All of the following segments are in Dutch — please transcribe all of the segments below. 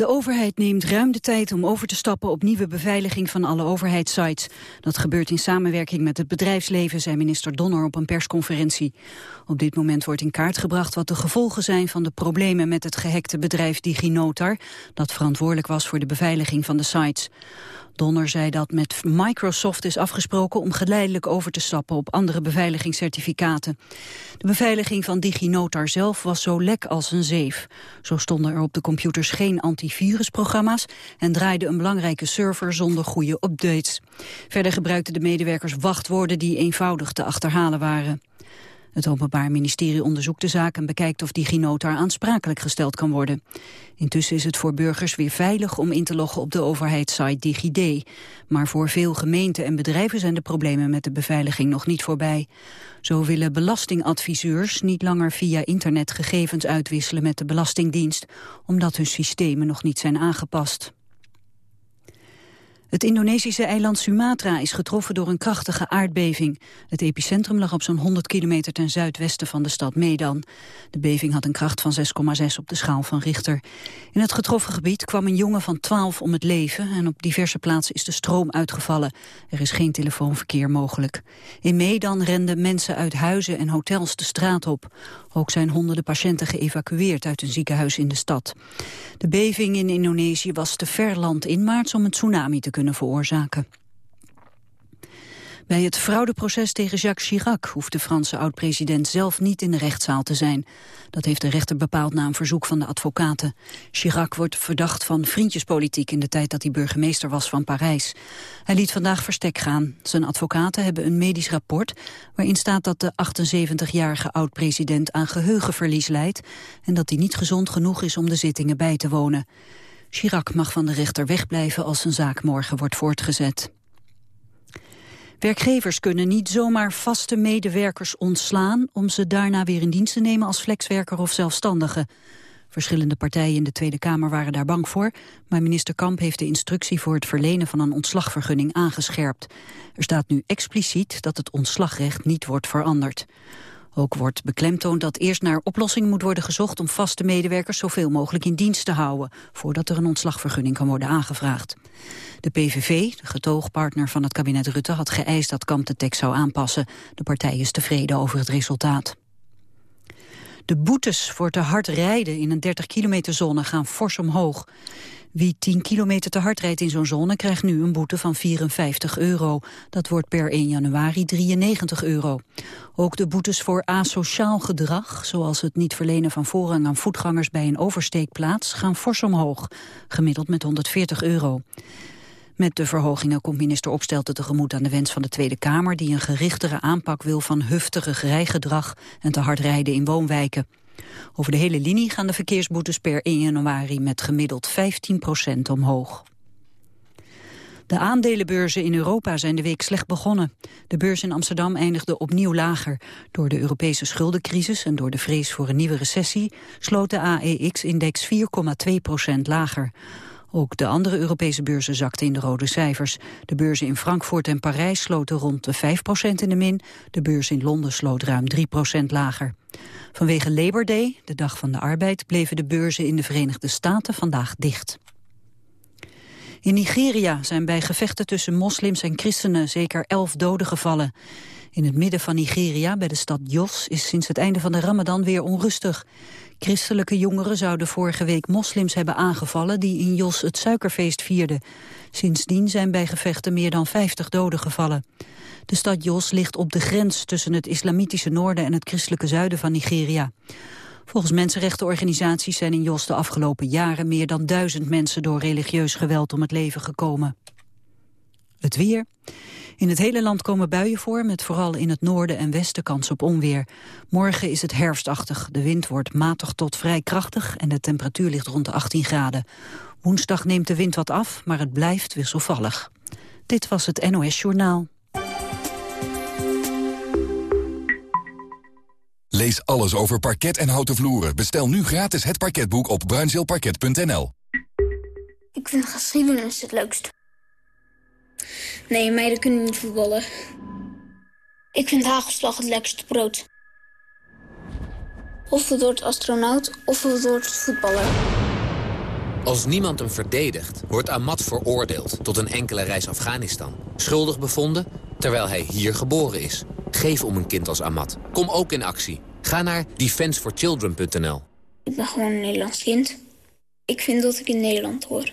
De overheid neemt ruim de tijd om over te stappen op nieuwe beveiliging van alle overheidssites. Dat gebeurt in samenwerking met het bedrijfsleven, zei minister Donner op een persconferentie. Op dit moment wordt in kaart gebracht wat de gevolgen zijn van de problemen met het gehackte bedrijf DigiNotar, dat verantwoordelijk was voor de beveiliging van de sites. Donner zei dat met Microsoft is afgesproken om geleidelijk over te stappen op andere beveiligingscertificaten. De beveiliging van DigiNotar zelf was zo lek als een zeef. Zo stonden er op de computers geen antivirusprogramma's en draaide een belangrijke server zonder goede updates. Verder gebruikten de medewerkers wachtwoorden die eenvoudig te achterhalen waren. Het Openbaar Ministerie onderzoekt de zaak en bekijkt of DigiNotar aansprakelijk gesteld kan worden. Intussen is het voor burgers weer veilig om in te loggen op de overheidssite DigiD. Maar voor veel gemeenten en bedrijven zijn de problemen met de beveiliging nog niet voorbij. Zo willen belastingadviseurs niet langer via internet gegevens uitwisselen met de Belastingdienst, omdat hun systemen nog niet zijn aangepast. Het Indonesische eiland Sumatra is getroffen door een krachtige aardbeving. Het epicentrum lag op zo'n 100 kilometer ten zuidwesten van de stad Medan. De beving had een kracht van 6,6 op de schaal van Richter. In het getroffen gebied kwam een jongen van 12 om het leven... en op diverse plaatsen is de stroom uitgevallen. Er is geen telefoonverkeer mogelijk. In Medan renden mensen uit huizen en hotels de straat op. Ook zijn honderden patiënten geëvacueerd uit een ziekenhuis in de stad. De beving in Indonesië was te ver land in maart om een tsunami te kunnen veroorzaken. Bij het fraudeproces tegen Jacques Chirac hoeft de Franse oud-president zelf niet in de rechtszaal te zijn. Dat heeft de rechter bepaald na een verzoek van de advocaten. Chirac wordt verdacht van vriendjespolitiek in de tijd dat hij burgemeester was van Parijs. Hij liet vandaag verstek gaan. Zijn advocaten hebben een medisch rapport waarin staat dat de 78-jarige oud-president aan geheugenverlies leidt en dat hij niet gezond genoeg is om de zittingen bij te wonen. Chirac mag van de rechter wegblijven als zijn zaak morgen wordt voortgezet. Werkgevers kunnen niet zomaar vaste medewerkers ontslaan... om ze daarna weer in dienst te nemen als flexwerker of zelfstandige. Verschillende partijen in de Tweede Kamer waren daar bang voor... maar minister Kamp heeft de instructie voor het verlenen van een ontslagvergunning aangescherpt. Er staat nu expliciet dat het ontslagrecht niet wordt veranderd. Ook wordt beklemtoond dat eerst naar oplossingen moet worden gezocht om vaste medewerkers zoveel mogelijk in dienst te houden, voordat er een ontslagvergunning kan worden aangevraagd. De PVV, de getoogpartner van het kabinet Rutte, had geëist dat Kamp de tekst zou aanpassen. De partij is tevreden over het resultaat. De boetes voor te hard rijden in een 30 kilometer zone gaan fors omhoog. Wie 10 kilometer te hard rijdt in zo'n zone krijgt nu een boete van 54 euro. Dat wordt per 1 januari 93 euro. Ook de boetes voor asociaal gedrag, zoals het niet verlenen van voorrang aan voetgangers bij een oversteekplaats, gaan fors omhoog, gemiddeld met 140 euro. Met de verhogingen komt minister Opstelten tegemoet aan de wens van de Tweede Kamer... die een gerichtere aanpak wil van hufterig rijgedrag en te hard rijden in woonwijken. Over de hele linie gaan de verkeersboetes per 1 januari met gemiddeld 15 procent omhoog. De aandelenbeurzen in Europa zijn de week slecht begonnen. De beurs in Amsterdam eindigde opnieuw lager. Door de Europese schuldencrisis en door de vrees voor een nieuwe recessie... sloot de AEX-index 4,2 procent lager. Ook de andere Europese beurzen zakten in de rode cijfers. De beurzen in Frankfurt en Parijs sloten rond de 5% in de min. De beurs in Londen sloot ruim 3% lager. Vanwege Labor Day, de dag van de arbeid, bleven de beurzen in de Verenigde Staten vandaag dicht. In Nigeria zijn bij gevechten tussen moslims en christenen zeker elf doden gevallen. In het midden van Nigeria, bij de stad Jos, is sinds het einde van de ramadan weer onrustig. Christelijke jongeren zouden vorige week moslims hebben aangevallen die in Jos het suikerfeest vierden. Sindsdien zijn bij gevechten meer dan 50 doden gevallen. De stad Jos ligt op de grens tussen het islamitische noorden en het christelijke zuiden van Nigeria. Volgens mensenrechtenorganisaties zijn in Jos de afgelopen jaren meer dan duizend mensen door religieus geweld om het leven gekomen. Het weer. In het hele land komen buien voor, met vooral in het noorden en westen kans op onweer. Morgen is het herfstachtig. De wind wordt matig tot vrij krachtig en de temperatuur ligt rond de 18 graden. Woensdag neemt de wind wat af, maar het blijft wisselvallig. Dit was het NOS Journaal. Lees alles over parket en houten vloeren. Bestel nu gratis het parketboek op bruinzeelparket.nl. Ik vind geschiedenis het leukst. Nee, meiden kunnen niet voetballen. Ik vind hagelslag het lekkerste brood. Of het wordt astronaut, of het wordt voetballer. Als niemand hem verdedigt, wordt Ahmad veroordeeld tot een enkele reis Afghanistan. Schuldig bevonden, terwijl hij hier geboren is. Geef om een kind als Ahmad. Kom ook in actie. Ga naar defenseforchildren.nl. Ik ben gewoon een Nederlands kind. Ik vind dat ik in Nederland hoor.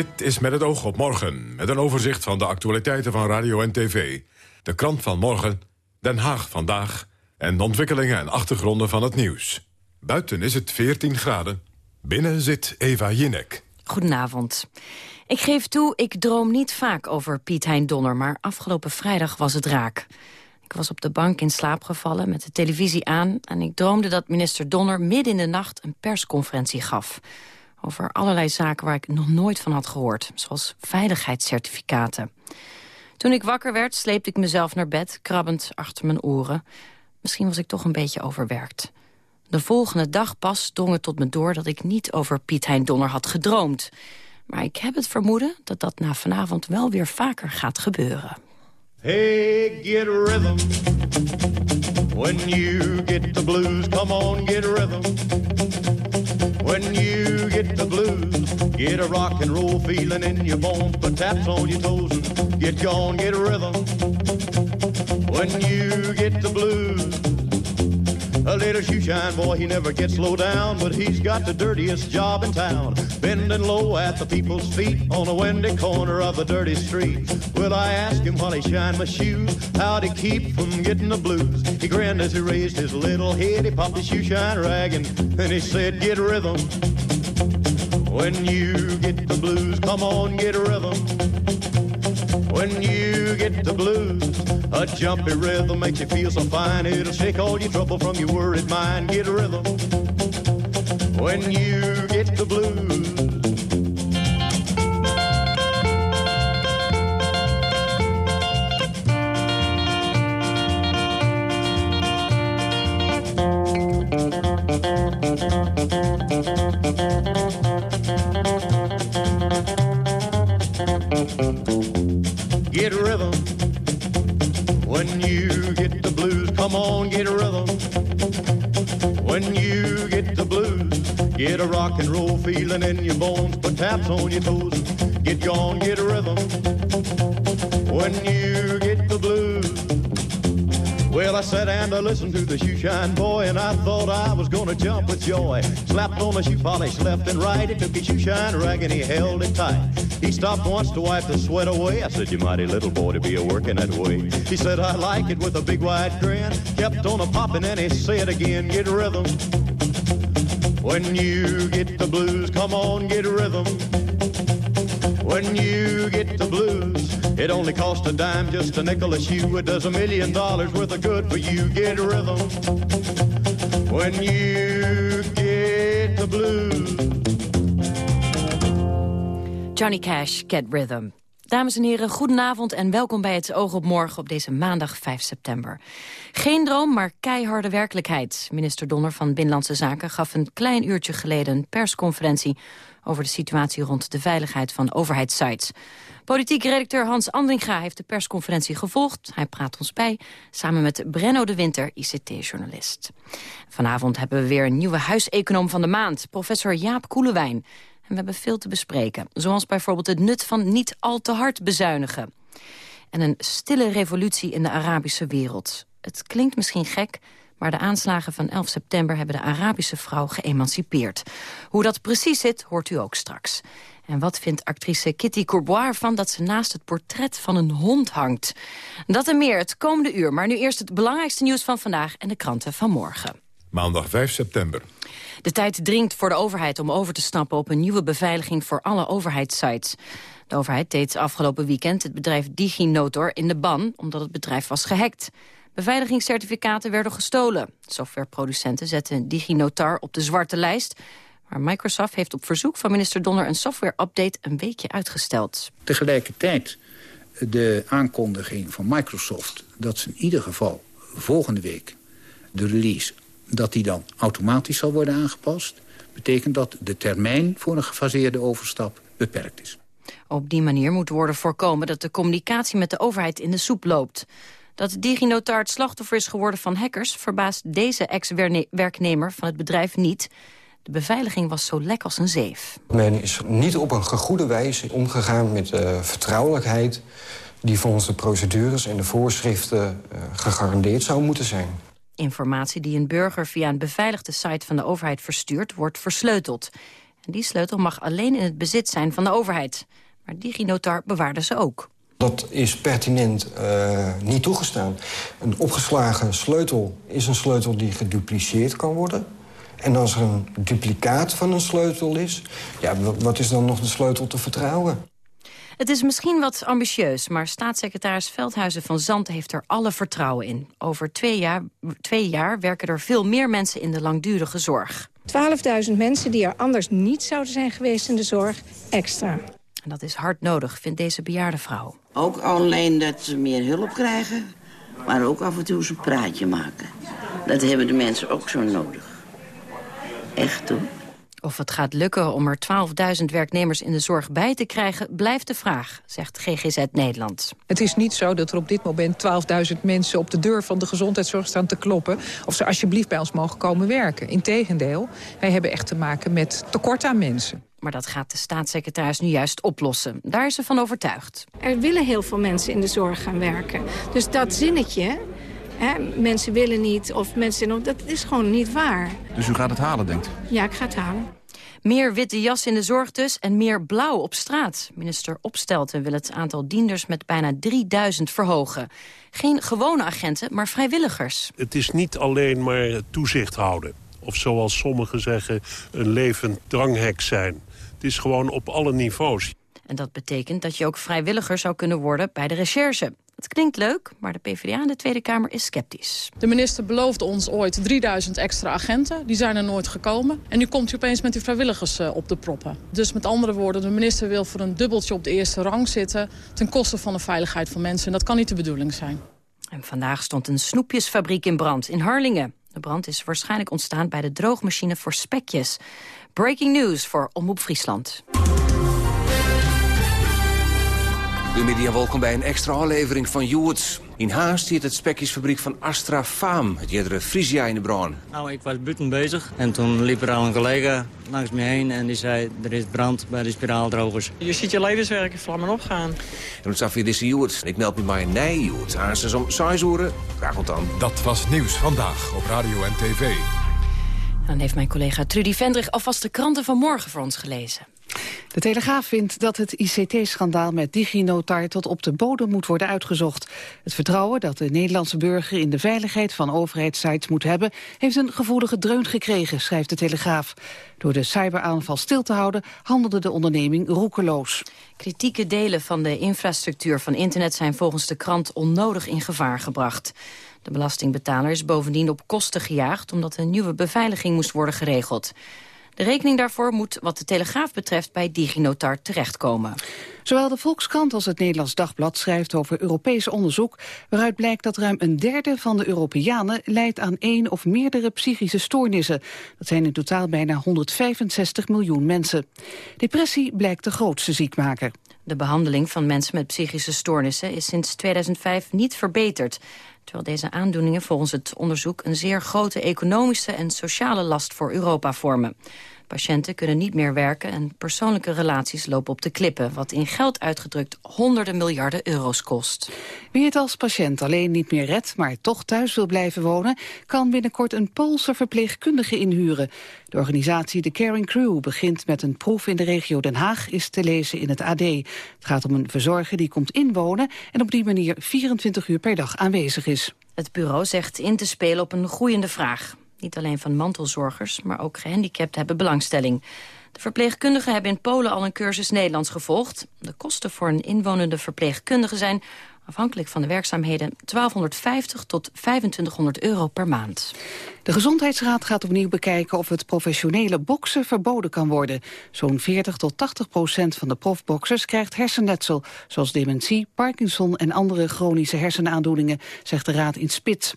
Dit is met het oog op morgen, met een overzicht van de actualiteiten van radio en tv. De krant van morgen, Den Haag vandaag en de ontwikkelingen en achtergronden van het nieuws. Buiten is het 14 graden, binnen zit Eva Jinek. Goedenavond. Ik geef toe, ik droom niet vaak over Piet Hein Donner... maar afgelopen vrijdag was het raak. Ik was op de bank in slaap gevallen met de televisie aan... en ik droomde dat minister Donner midden in de nacht een persconferentie gaf over allerlei zaken waar ik nog nooit van had gehoord. Zoals veiligheidscertificaten. Toen ik wakker werd, sleepte ik mezelf naar bed, krabbend achter mijn oren. Misschien was ik toch een beetje overwerkt. De volgende dag pas drong het tot me door dat ik niet over Piet Hein Donner had gedroomd. Maar ik heb het vermoeden dat dat na vanavond wel weer vaker gaat gebeuren. Hey, get rhythm. When you get the blues, come on, get rhythm. When you get the blues, get a rock and roll feeling in your bones, put taps on your toes and get gone, get a rhythm. When you get the blues, a little shoe shine boy, he never gets low down, but he's got the dirtiest job in town. Bending low at the people's feet on a windy corner of a dirty street. Well, I asked him while he shined my shoes, how'd he keep from getting the blues? He grinned as he raised his little head, he popped his shoe shine rag and, and he said, get rhythm. When you get the blues, come on, get rhythm. When you get the blues, a jumpy rhythm makes you feel so fine. It'll shake all your trouble from your worried mind. Get a rhythm. When you get the blues. Come on, get a rhythm. When you get the blues, get a rock and roll feeling in your bones, put taps on your toes, get gone, get a rhythm. When you get the blues. Well, I sat and I listened to the shoe shine boy, and I thought I was gonna jump with joy. Slapped on the shoe polish left and right. He took his shoe shine rag and he held it tight. He stopped once to wipe the sweat away. I said, You mighty little boy to be a working that way. He said, I like it with a big wide grin. Kept on a popping and he said again, Get rhythm. When you get the blues, come on, get rhythm. When you get the blues, it only costs a dime, just a nickel a shoe. It does a million dollars worth of good for you. Get rhythm. When you get the blues. Johnny Cash, Get Rhythm. Dames en heren, goedenavond en welkom bij het Oog op Morgen op deze maandag 5 september. Geen droom, maar keiharde werkelijkheid. Minister Donner van Binnenlandse Zaken gaf een klein uurtje geleden een persconferentie over de situatie rond de veiligheid van overheidssites. Politiek redacteur Hans Andringa heeft de persconferentie gevolgd. Hij praat ons bij, samen met Brenno de Winter, ICT-journalist. Vanavond hebben we weer een nieuwe huiseconoom van de maand, professor Jaap Koelewijn. We hebben veel te bespreken, zoals bijvoorbeeld het nut van niet al te hard bezuinigen. En een stille revolutie in de Arabische wereld. Het klinkt misschien gek, Maar de aanslagen van 11 september hebben de Arabische vrouw geëmancipeerd. Hoe dat precies zit, hoort u ook straks. En wat vindt actrice Kitty Courbois ervan dat ze naast het portret van een hond hangt? Dat en meer het komende uur, maar nu eerst het belangrijkste nieuws van vandaag en de kranten van morgen. Maandag 5 september. De tijd dringt voor de overheid om over te stappen op een nieuwe beveiliging voor alle overheidssites. De overheid deed afgelopen weekend het bedrijf DigiNotor in de ban omdat het bedrijf was gehackt. Beveiligingscertificaten werden gestolen. Softwareproducenten zetten DigiNotar op de zwarte lijst. Maar Microsoft heeft op verzoek van minister Donner een software-update een weekje uitgesteld. Tegelijkertijd de aankondiging van Microsoft dat ze in ieder geval volgende week de release dat die dan automatisch zal worden aangepast... betekent dat de termijn voor een gefaseerde overstap beperkt is. Op die manier moet worden voorkomen dat de communicatie met de overheid in de soep loopt. Dat DigiNotar het slachtoffer is geworden van hackers... verbaast deze ex-werknemer van het bedrijf niet. De beveiliging was zo lek als een zeef. Men is niet op een goede wijze omgegaan met uh, vertrouwelijkheid... die volgens de procedures en de voorschriften uh, gegarandeerd zou moeten zijn. Informatie die een burger via een beveiligde site van de overheid verstuurt... wordt versleuteld. En die sleutel mag alleen in het bezit zijn van de overheid. Maar DigiNotar bewaarde ze ook. Dat is pertinent uh, niet toegestaan. Een opgeslagen sleutel is een sleutel die gedupliceerd kan worden. En als er een duplicaat van een sleutel is... ja, wat is dan nog de sleutel te vertrouwen? Het is misschien wat ambitieus, maar staatssecretaris Veldhuizen van Zandt heeft er alle vertrouwen in. Over twee jaar, twee jaar werken er veel meer mensen in de langdurige zorg. 12.000 mensen die er anders niet zouden zijn geweest in de zorg, extra. En dat is hard nodig, vindt deze bejaarde vrouw. Ook alleen dat ze meer hulp krijgen, maar ook af en toe eens een praatje maken. Dat hebben de mensen ook zo nodig. Echt hoor. Of het gaat lukken om er 12.000 werknemers in de zorg bij te krijgen... blijft de vraag, zegt GGZ Nederland. Het is niet zo dat er op dit moment 12.000 mensen op de deur van de gezondheidszorg staan te kloppen... of ze alsjeblieft bij ons mogen komen werken. Integendeel, wij hebben echt te maken met tekort aan mensen. Maar dat gaat de staatssecretaris nu juist oplossen. Daar is ze van overtuigd. Er willen heel veel mensen in de zorg gaan werken. Dus dat zinnetje, hè, mensen willen niet of mensen... dat is gewoon niet waar. Dus u gaat het halen, denkt Ja, ik ga het halen. Meer witte jas in de zorg dus en meer blauw op straat. Minister Opstelten wil het aantal dienders met bijna 3000 verhogen. Geen gewone agenten, maar vrijwilligers. Het is niet alleen maar toezicht houden. Of zoals sommigen zeggen, een levend dranghek zijn. Het is gewoon op alle niveaus. En dat betekent dat je ook vrijwilliger zou kunnen worden bij de recherche. Het klinkt leuk, maar de PvdA in de Tweede Kamer is sceptisch. De minister beloofde ons ooit 3000 extra agenten. Die zijn er nooit gekomen. En nu komt hij opeens met die vrijwilligers eh, op de proppen. Dus met andere woorden, de minister wil voor een dubbeltje op de eerste rang zitten... ten koste van de veiligheid van mensen. En dat kan niet de bedoeling zijn. En vandaag stond een snoepjesfabriek in brand in Harlingen. De brand is waarschijnlijk ontstaan bij de droogmachine voor spekjes. Breaking news voor Omroep Friesland. En welkom bij een extra aflevering van Joerts. In Haast zit het spekjesfabriek van Astra Faam, het jerdere Frisia in de brand. Nou, ik was buiten bezig en toen liep er al een collega langs me heen en die zei... er is brand bij de spiraaldrogers. Je ziet je levenswerk in vlammen opgaan. En het zag weer deze Joerts. Ik meld me maar nee Joerts. Haast is om 6 uur. Graag dan. Dat was Nieuws Vandaag op Radio en TV. Dan heeft mijn collega Trudy Vendrig alvast de kranten van morgen voor ons gelezen. De Telegraaf vindt dat het ICT-schandaal met DigiNotar tot op de bodem moet worden uitgezocht. Het vertrouwen dat de Nederlandse burger in de veiligheid van overheidssites moet hebben, heeft een gevoelige dreun gekregen, schrijft de Telegraaf. Door de cyberaanval stil te houden, handelde de onderneming roekeloos. Kritieke delen van de infrastructuur van internet zijn volgens de krant onnodig in gevaar gebracht. De belastingbetaler is bovendien op kosten gejaagd omdat een nieuwe beveiliging moest worden geregeld. Rekening daarvoor moet wat de Telegraaf betreft bij DigiNotar terechtkomen. Zowel de Volkskrant als het Nederlands Dagblad schrijft over Europees onderzoek... waaruit blijkt dat ruim een derde van de Europeanen leidt aan één of meerdere psychische stoornissen. Dat zijn in totaal bijna 165 miljoen mensen. Depressie blijkt de grootste ziekmaker. De behandeling van mensen met psychische stoornissen is sinds 2005 niet verbeterd. Terwijl deze aandoeningen volgens het onderzoek een zeer grote economische en sociale last voor Europa vormen. Patiënten kunnen niet meer werken en persoonlijke relaties lopen op de klippen... wat in geld uitgedrukt honderden miljarden euro's kost. Wie het als patiënt alleen niet meer redt, maar toch thuis wil blijven wonen... kan binnenkort een Poolse verpleegkundige inhuren. De organisatie The Caring Crew begint met een proef in de regio Den Haag... is te lezen in het AD. Het gaat om een verzorger die komt inwonen... en op die manier 24 uur per dag aanwezig is. Het bureau zegt in te spelen op een groeiende vraag. Niet alleen van mantelzorgers, maar ook gehandicapten hebben belangstelling. De verpleegkundigen hebben in Polen al een cursus Nederlands gevolgd. De kosten voor een inwonende verpleegkundige zijn afhankelijk van de werkzaamheden 1250 tot 2500 euro per maand. De Gezondheidsraad gaat opnieuw bekijken of het professionele boksen verboden kan worden. Zo'n 40 tot 80 procent van de profboxers krijgt hersennetsel, zoals dementie, Parkinson en andere chronische hersenaandoeningen, zegt de raad in Spits.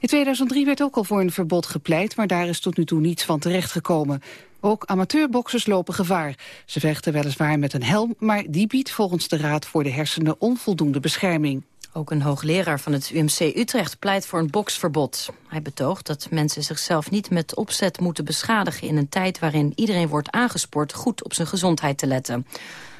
In 2003 werd ook al voor een verbod gepleit, maar daar is tot nu toe niets van terechtgekomen. Ook amateurboxers lopen gevaar. Ze vechten weliswaar met een helm, maar die biedt volgens de Raad voor de Hersenen onvoldoende bescherming. Ook een hoogleraar van het UMC Utrecht pleit voor een boksverbod. Hij betoogt dat mensen zichzelf niet met opzet moeten beschadigen... in een tijd waarin iedereen wordt aangespoord goed op zijn gezondheid te letten.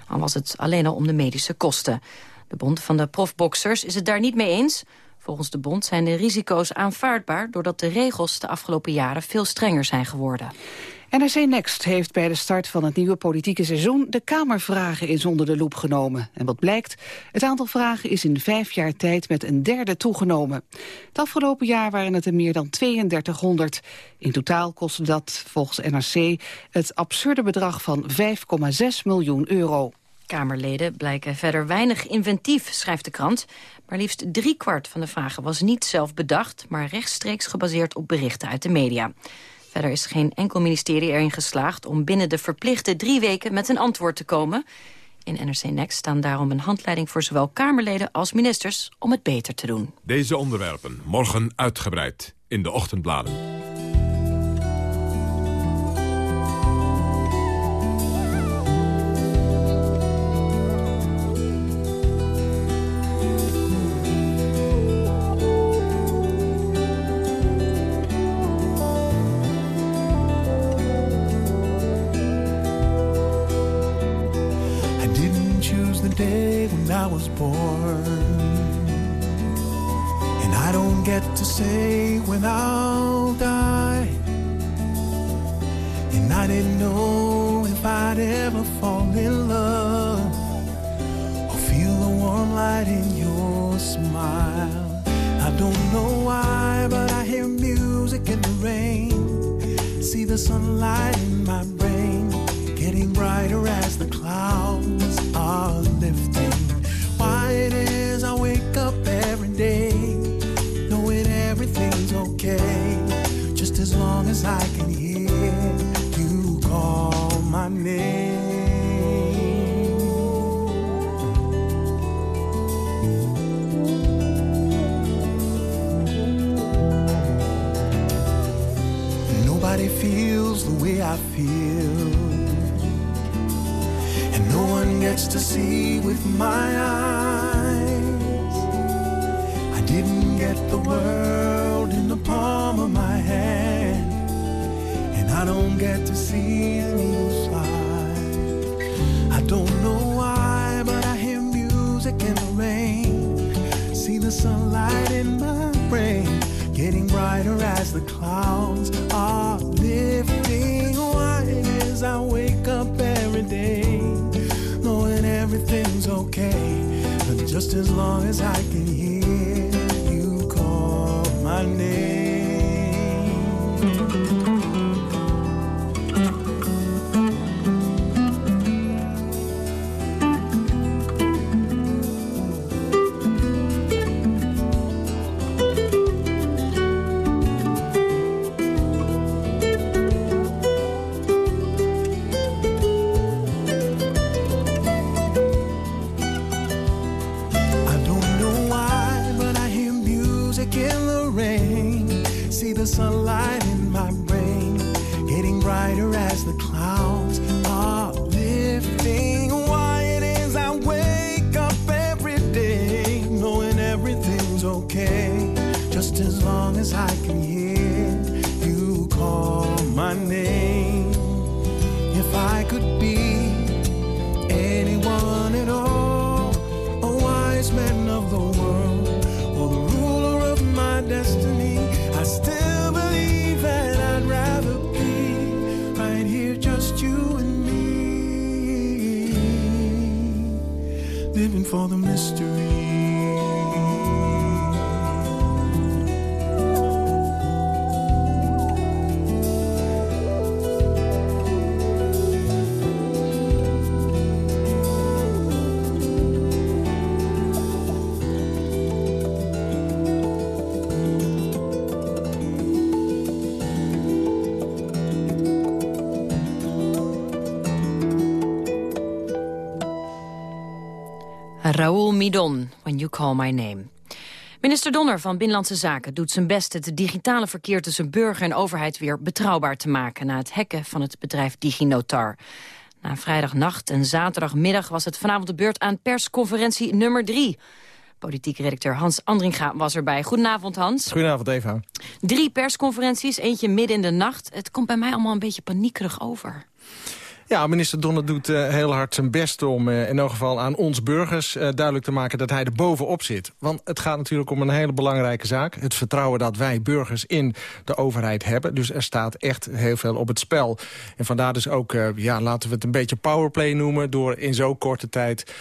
Al was het alleen al om de medische kosten. De bond van de profboxers is het daar niet mee eens... Volgens de bond zijn de risico's aanvaardbaar... doordat de regels de afgelopen jaren veel strenger zijn geworden. NRC Next heeft bij de start van het nieuwe politieke seizoen... de Kamervragen eens onder de loep genomen. En wat blijkt? Het aantal vragen is in vijf jaar tijd met een derde toegenomen. Het afgelopen jaar waren het er meer dan 3200. In totaal kostte dat volgens NRC het absurde bedrag van 5,6 miljoen euro. Kamerleden blijken verder weinig inventief, schrijft de krant. Maar liefst driekwart van de vragen was niet zelf bedacht... maar rechtstreeks gebaseerd op berichten uit de media. Verder is geen enkel ministerie erin geslaagd om binnen de verplichte drie weken met een antwoord te komen. In NRC Next staan daarom een handleiding voor zowel Kamerleden als ministers om het beter te doen. Deze onderwerpen morgen uitgebreid in de ochtendbladen. Say when I'll die. And I didn't know if I'd ever fall in love or feel the warm light in your smile. I don't know why, but I hear music in the rain. See the sunlight my eyes. My name. Raoul Midon, When You Call My Name. Minister Donner van Binnenlandse Zaken doet zijn best het digitale verkeer tussen burger en overheid weer betrouwbaar te maken na het hacken van het bedrijf DigiNotar. Na vrijdagnacht en zaterdagmiddag was het vanavond de beurt aan persconferentie nummer drie. Politiek redacteur Hans Andringa was erbij. Goedenavond Hans. Goedenavond Eva. Drie persconferenties, eentje midden in de nacht. Het komt bij mij allemaal een beetje paniekerig over. Ja, minister Donner doet uh, heel hard zijn best om uh, in elk geval aan ons burgers uh, duidelijk te maken dat hij er bovenop zit. Want het gaat natuurlijk om een hele belangrijke zaak. Het vertrouwen dat wij burgers in de overheid hebben. Dus er staat echt heel veel op het spel. En vandaar dus ook, ja, laten we het een beetje powerplay noemen... door in zo'n korte tijd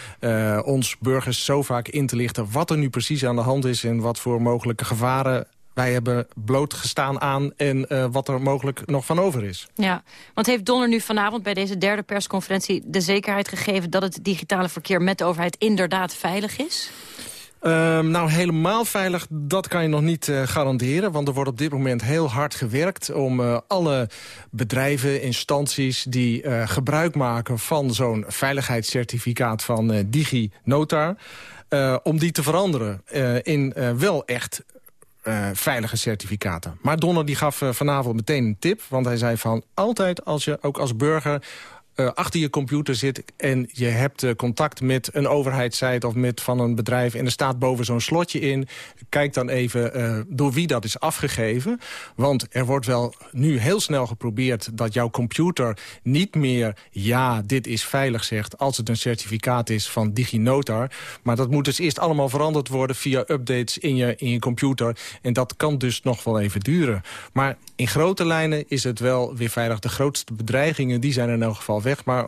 ons burgers zo vaak in te lichten... wat er nu precies aan de hand is en wat voor mogelijke gevaren wij hebben blootgestaan aan en uh, wat er mogelijk nog van over is. Ja, want heeft Donner nu vanavond bij deze derde persconferentie de zekerheid gegeven dat het digitale verkeer met de overheid inderdaad veilig is? Uh, nou, helemaal veilig, dat kan je nog niet uh, garanderen. Want er wordt op dit moment heel hard gewerkt om uh, alle bedrijven, instanties... die gebruik maken van zo'n veiligheidscertificaat van DigiNotar... om die te veranderen in wel echt uh, veilige certificaten. Maar Donner die gaf uh, vanavond meteen een tip. Want hij zei van altijd als je ook als burger uh, achter je computer zit en je hebt uh, contact met een overheidssite of met van een bedrijf en er staat boven zo'n slotje in, kijk dan even uh, door wie dat is afgegeven. Want er wordt wel nu heel snel geprobeerd dat jouw computer niet meer ja, dit is veilig zegt als het een certificaat is van DigiNotar. Maar dat moet dus eerst allemaal veranderd worden via updates in je, in je computer. En dat kan dus nog wel even duren. Maar in grote lijnen is het wel weer veilig. De grootste bedreigingen die zijn in elk geval weg. Maar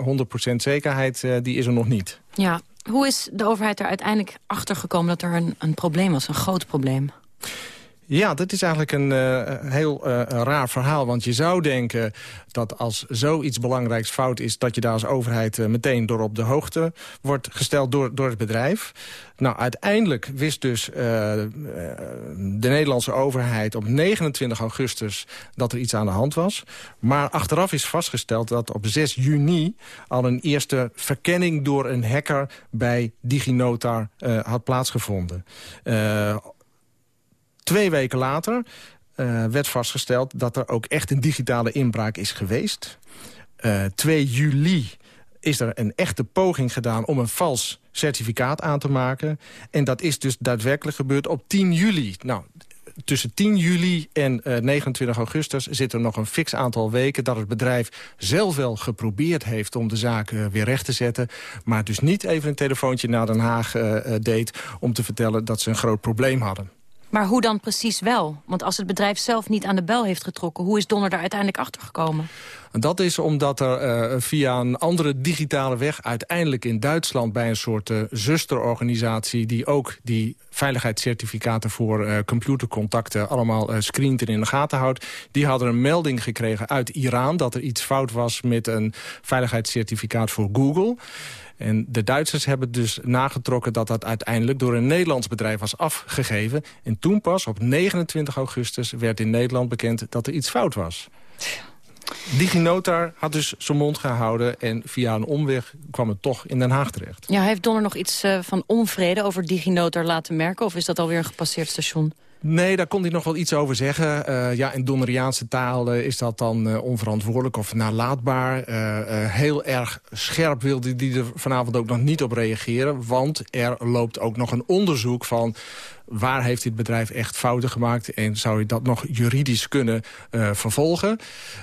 100% zekerheid uh, die is er nog niet. Ja, hoe is de overheid er uiteindelijk achter gekomen dat er een, een probleem was, een groot probleem? Ja, dat is eigenlijk een uh, heel uh, raar verhaal. Want je zou denken dat als zoiets belangrijks fout is... dat je daar als overheid uh, meteen door op de hoogte wordt gesteld door, door het bedrijf. Nou, uiteindelijk wist dus de Nederlandse overheid op 29 augustus... dat er iets aan de hand was. Maar achteraf is vastgesteld dat op 6 juni... al een eerste verkenning door een hacker bij DigiNotar had plaatsgevonden. Twee weken later uh, werd vastgesteld dat er ook echt een digitale inbraak is geweest. Uh, 2 juli is er een echte poging gedaan om een vals certificaat aan te maken. En dat is dus daadwerkelijk gebeurd op 10 juli. Nou, tussen 10 juli en uh, 29 augustus zit er nog een fix aantal weken... dat het bedrijf zelf wel geprobeerd heeft om de zaak weer recht te zetten... maar dus niet even een telefoontje naar Den Haag deed... om te vertellen dat ze een groot probleem hadden. Maar hoe dan precies wel? Want als het bedrijf zelf niet aan de bel heeft getrokken... hoe is Donner daar uiteindelijk achter gekomen? Dat is omdat er uh, via een andere digitale weg... uiteindelijk in Duitsland bij een soort uh, zusterorganisatie... die ook die veiligheidscertificaten voor uh, computercontacten... allemaal screent en in de gaten houdt... die hadden een melding gekregen uit Iran... dat er iets fout was met een veiligheidscertificaat voor Google... En de Duitsers hebben dus nagetrokken dat dat uiteindelijk door een Nederlands bedrijf was afgegeven. En toen pas, op 29 augustus, werd in Nederland bekend dat er iets fout was. DigiNotar had dus zijn mond gehouden en via een omweg kwam het toch in Den Haag terecht. Ja, heeft Donner nog iets uh, van onvrede over DigiNotar laten merken of is dat alweer een gepasseerd station? Nee, daar kon hij nog wel iets over zeggen. Uh, ja, in Donneriaanse taal uh, is dat dan uh, onverantwoordelijk of nalaatbaar. heel erg scherp wilde hij er vanavond ook nog niet op reageren. Want er loopt ook nog een onderzoek van waar heeft dit bedrijf echt fouten gemaakt... en zou je dat nog juridisch kunnen uh, vervolgen.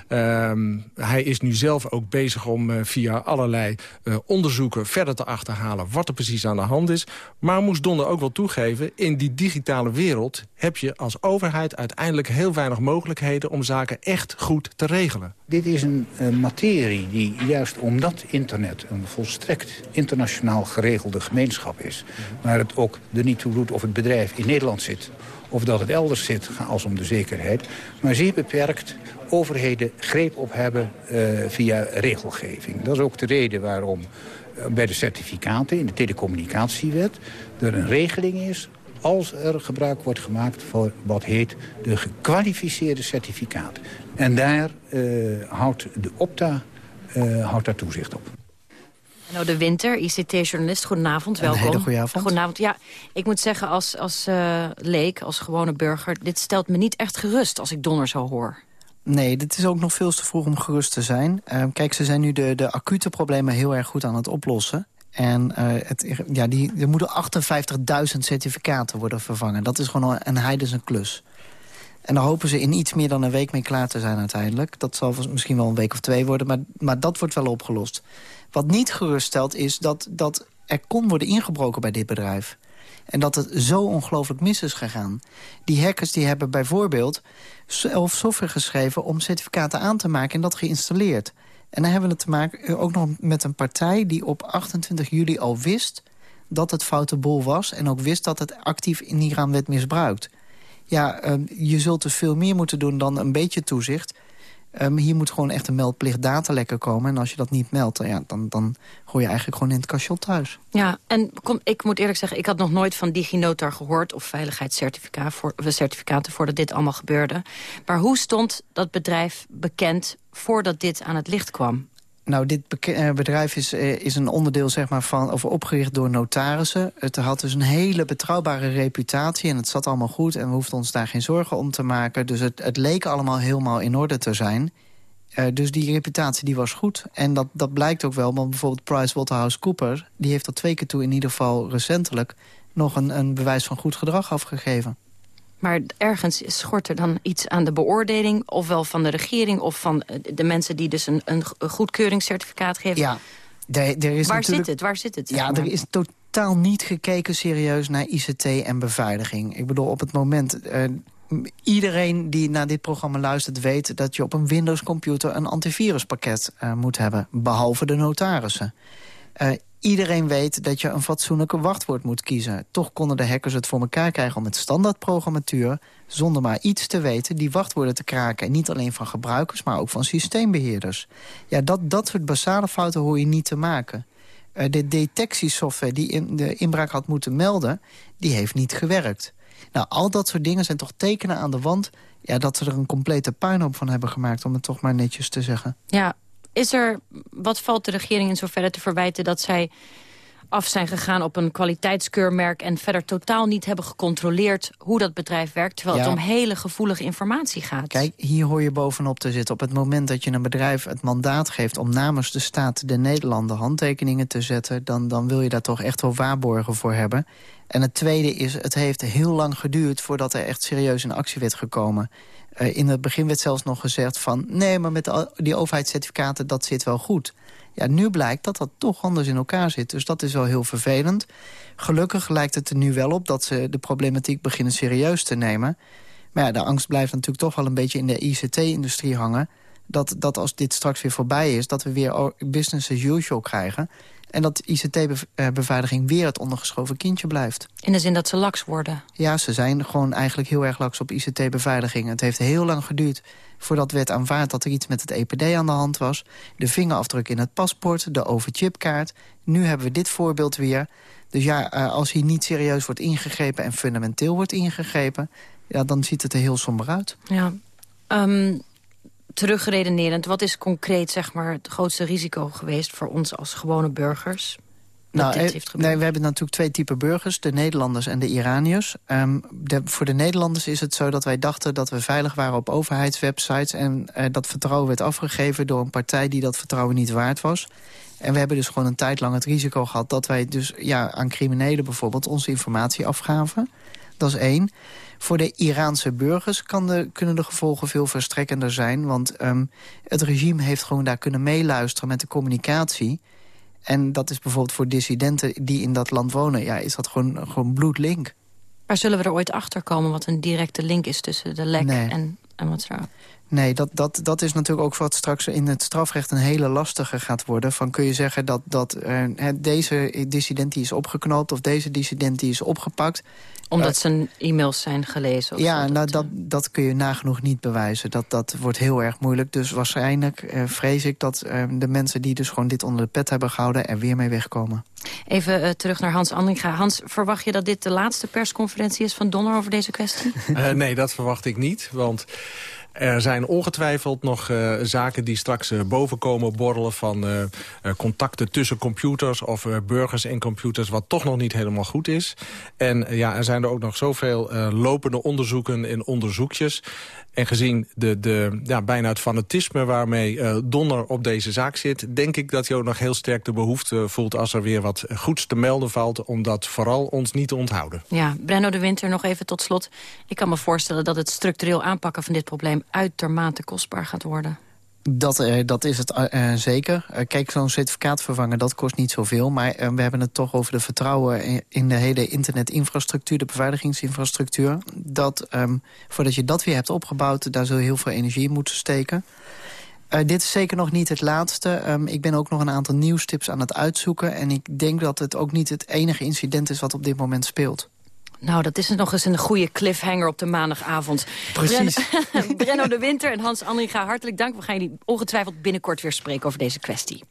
Um, hij is nu zelf ook bezig om uh, via allerlei uh, onderzoeken verder te achterhalen... wat er precies aan de hand is. Maar moest Donner ook wel toegeven, in die digitale wereld... heb je als overheid uiteindelijk heel weinig mogelijkheden... om zaken echt goed te regelen. Dit is een materie die juist omdat internet een volstrekt internationaal geregelde gemeenschap is... waar het ook er niet toe doet of het bedrijf in Nederland zit... of dat het elders zit, als om de zekerheid... maar zeer beperkt overheden greep op hebben uh, via regelgeving. Dat is ook de reden waarom uh, bij de certificaten in de telecommunicatiewet... er een regeling is als er gebruik wordt gemaakt voor wat heet de gekwalificeerde certificaat. En daar uh, houdt de Opta houdt daar toezicht op. Nou, de Winter, ICT-journalist. Goedenavond, welkom. Een hele goede avond. Goedenavond. Ja, ik moet zeggen als, als uh, leek, als gewone burger... dit stelt me niet echt gerust als ik Donner zo hoor. Nee, dit is ook nog veel te vroeg om gerust te zijn. Uh, kijk, ze zijn nu de, de acute problemen heel erg goed aan het oplossen. En uh, het, ja, die, er moeten 58.000 certificaten worden vervangen. Dat is gewoon een heidense klus. En daar hopen ze in iets meer dan een week mee klaar te zijn uiteindelijk. Dat zal misschien wel een week of twee worden, maar, maar dat wordt wel opgelost. Wat niet geruststelt is dat, dat er kon worden ingebroken bij dit bedrijf. En dat het zo ongelooflijk mis is gegaan. Die hackers die hebben bijvoorbeeld zelf software geschreven... om certificaten aan te maken en dat geïnstalleerd. En dan hebben we het te maken eh, ook nog met een partij... die op 28 juli al wist dat het foute bol was... en ook wist dat het actief in Iran werd misbruikt. Ja, uh, je zult dus veel meer moeten doen dan een beetje toezicht... Um, hier moet gewoon echt een meldplicht datalekker komen. En als je dat niet meldt, ja, dan, dan gooi je eigenlijk gewoon in het kastje thuis. Ja, en kom, ik moet eerlijk zeggen, ik had nog nooit van DigiNotar gehoord... of veiligheidscertificaten voor, certificaten voordat dit allemaal gebeurde. Maar hoe stond dat bedrijf bekend voordat dit aan het licht kwam? Nou, dit eh, bedrijf is, eh, is een onderdeel zeg maar, van, of opgericht door notarissen. Het had dus een hele betrouwbare reputatie en het zat allemaal goed... en we hoefden ons daar geen zorgen om te maken. Dus het, het leek allemaal helemaal in orde te zijn. Uh, dus die reputatie die was goed. En dat, dat blijkt ook wel, want bijvoorbeeld PricewaterhouseCoopers... die heeft dat twee keer toe, in ieder geval recentelijk... nog een, een bewijs van goed gedrag afgegeven. Maar ergens schort er dan iets aan de beoordeling... ofwel van de regering of van eh, de mensen die dus een, een goedkeuringscertificaat geven. Ja, er, er is Waar zit het? Waar zit het? Ja, er is totaal niet gekeken serieus naar ICT en beveiliging. Ik bedoel, op het moment... Uh, iedereen die naar dit programma luistert weet dat je op een Windows-computer... een antiviruspakket uh, moet hebben, behalve de notarissen. Uh, Iedereen weet dat je een fatsoenlijke wachtwoord moet kiezen. Toch konden de hackers het voor elkaar krijgen om met standaardprogrammatuur... zonder maar iets te weten, die wachtwoorden te kraken. En niet alleen van gebruikers, maar ook van systeembeheerders. Ja, dat, dat soort basale fouten hoor je niet te maken. Uh, de detectiesoftware die in de inbraak had moeten melden... die heeft niet gewerkt. Nou, al dat soort dingen zijn toch tekenen aan de wand... Ja, dat ze er een complete puinhoop van hebben gemaakt... om het toch maar netjes te zeggen. Ja, is er, wat valt de regering in zoverre te verwijten... dat zij af zijn gegaan op een kwaliteitskeurmerk... en verder totaal niet hebben gecontroleerd hoe dat bedrijf werkt... terwijl het om hele gevoelige informatie gaat. Kijk, hier hoor je bovenop te zitten. Op het moment dat je een bedrijf het mandaat geeft... om namens de staat de Nederlanden handtekeningen te zetten... dan, dan wil je daar toch echt wel waarborgen voor hebben. En het tweede is, het heeft heel lang geduurd... voordat er echt serieus in actie werd gekomen. Uh, in het begin werd zelfs nog gezegd van... nee, maar met die overheidscertificaten, dat zit wel goed. Ja, nu blijkt dat dat toch anders in elkaar zit. Dus dat is wel heel vervelend. Gelukkig lijkt het er nu wel op dat ze de problematiek beginnen serieus te nemen. Maar ja, de angst blijft natuurlijk toch wel een beetje in de ICT-industrie hangen. Dat, dat als dit straks weer voorbij is, dat we weer business as usual krijgen. En dat ICT-beveiliging weer het ondergeschoven kindje blijft. In de zin dat ze laks worden? Ja, ze zijn gewoon eigenlijk heel erg laks op ICT-beveiliging. Het heeft heel lang geduurd voordat werd aanvaard dat er iets met het EPD aan de hand was. De vingerafdruk in het paspoort, de overchipkaart. Nu hebben we dit voorbeeld weer. Dus ja, eh, als hier niet serieus wordt ingegrepen en fundamenteel wordt ingegrepen... Ja, dan ziet het er heel somber uit. Ja. Um, terugredenerend, wat is concreet zeg maar, het grootste risico geweest... voor ons als gewone burgers? Nou, eh, nee, we hebben natuurlijk twee typen burgers, de Nederlanders en de Iraniërs. Um, de, voor de Nederlanders is het zo dat wij dachten dat we veilig waren op overheidswebsites... en uh, dat vertrouwen werd afgegeven door een partij die dat vertrouwen niet waard was. En we hebben dus gewoon een tijd lang het risico gehad... dat wij dus ja, aan criminelen bijvoorbeeld onze informatie afgaven. Dat is één. Voor de Iraanse burgers kan de, kunnen de gevolgen veel verstrekkender zijn. Want ehm, het regime heeft gewoon daar kunnen meeluisteren met de communicatie. En dat is bijvoorbeeld voor dissidenten die in dat land wonen... ja, is dat gewoon, gewoon bloedlink. Maar zullen we er ooit achter komen wat een directe link is tussen de lek en, en wat zo? Nee, dat, dat, dat is natuurlijk ook wat straks in het strafrecht een hele lastige gaat worden. Van kun je zeggen dat, dat uh, deze dissident die is opgeknoopt... of deze dissident die is opgepakt omdat uh, zijn e-mails zijn gelezen? Of ja, nou, dat, dat kun je nagenoeg niet bewijzen. Dat, dat wordt heel erg moeilijk. Dus waarschijnlijk uh, vrees ik dat uh, de mensen die dus gewoon dit onder de pet hebben gehouden... er weer mee wegkomen. Even terug naar Hans Andringa. Hans, verwacht je dat dit de laatste persconferentie is van Donner over deze kwestie? nee, dat verwacht ik niet. Want er zijn ongetwijfeld nog uh, zaken die straks uh, bovenkomen borrelen... van uh, contacten tussen computers of burgers en computers... wat toch nog niet helemaal goed is. En ja, er zijn er ook nog zoveel lopende onderzoeken en onderzoekjes. En gezien de, de, ja, bijna het fanatisme waarmee Donner op deze zaak zit... denk ik dat hij ook nog heel sterk de behoefte voelt... als er weer wat goeds te melden valt... om dat vooral ons niet te onthouden. Ja, Brenno de Winter nog even tot slot. Ik kan me voorstellen dat het structureel aanpakken van dit probleem uitermate kostbaar gaat worden. Dat, uh, dat is het uh, zeker. Uh, kijk, zo'n certificaat vervangen, dat kost niet zoveel. Maar we hebben het toch over de vertrouwen in, de hele internetinfrastructuur... de beveiligingsinfrastructuur. Dat, um, voordat je dat weer hebt opgebouwd, daar zul je heel veel energie in moeten steken. dit is zeker nog niet het laatste. Um, ik ben ook nog een aantal nieuwstips aan het uitzoeken. En ik denk dat het ook niet het enige incident is wat op dit moment speelt. Nou, dat is nog eens een goede cliffhanger op de maandagavond. Precies. Bren Brenno de Winter en Hans Andringa, hartelijk dank. We gaan jullie ongetwijfeld binnenkort weer spreken over deze kwestie.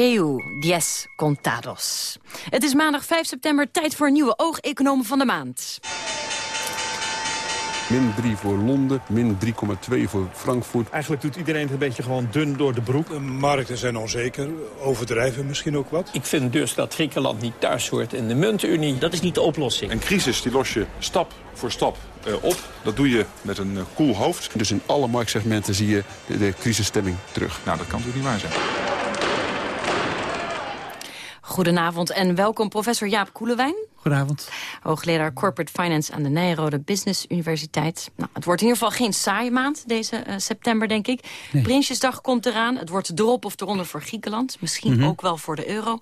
Cheu diez contados. Het is maandag 5 september, tijd voor een nieuwe oogeconomen van de maand. Min 3 voor Londen, min 3,2 voor Frankfurt. Eigenlijk doet iedereen het een beetje gewoon dun door de broek. De markten zijn onzeker, overdrijven misschien ook wat. Ik vind dus dat Griekenland niet thuis hoort in de muntunie. Dat is niet de oplossing. Een crisis die los je stap voor stap uh, op. Dat doe je met een uh, koel hoofd. Dus in alle marktsegmenten zie je de, de crisisstemming terug. Nou, dat kan natuurlijk niet waar zijn. Goedenavond en welkom professor Jaap Koelewijn. Goedenavond. Hoogleraar Corporate Finance aan de Nijrode Business Universiteit. Nou, het wordt in ieder geval geen saaie maand deze uh, september, denk ik. Nee. Prinsjesdag komt eraan. Het wordt erop of eronder voor Griekenland. Misschien mm -hmm. ook wel voor de euro.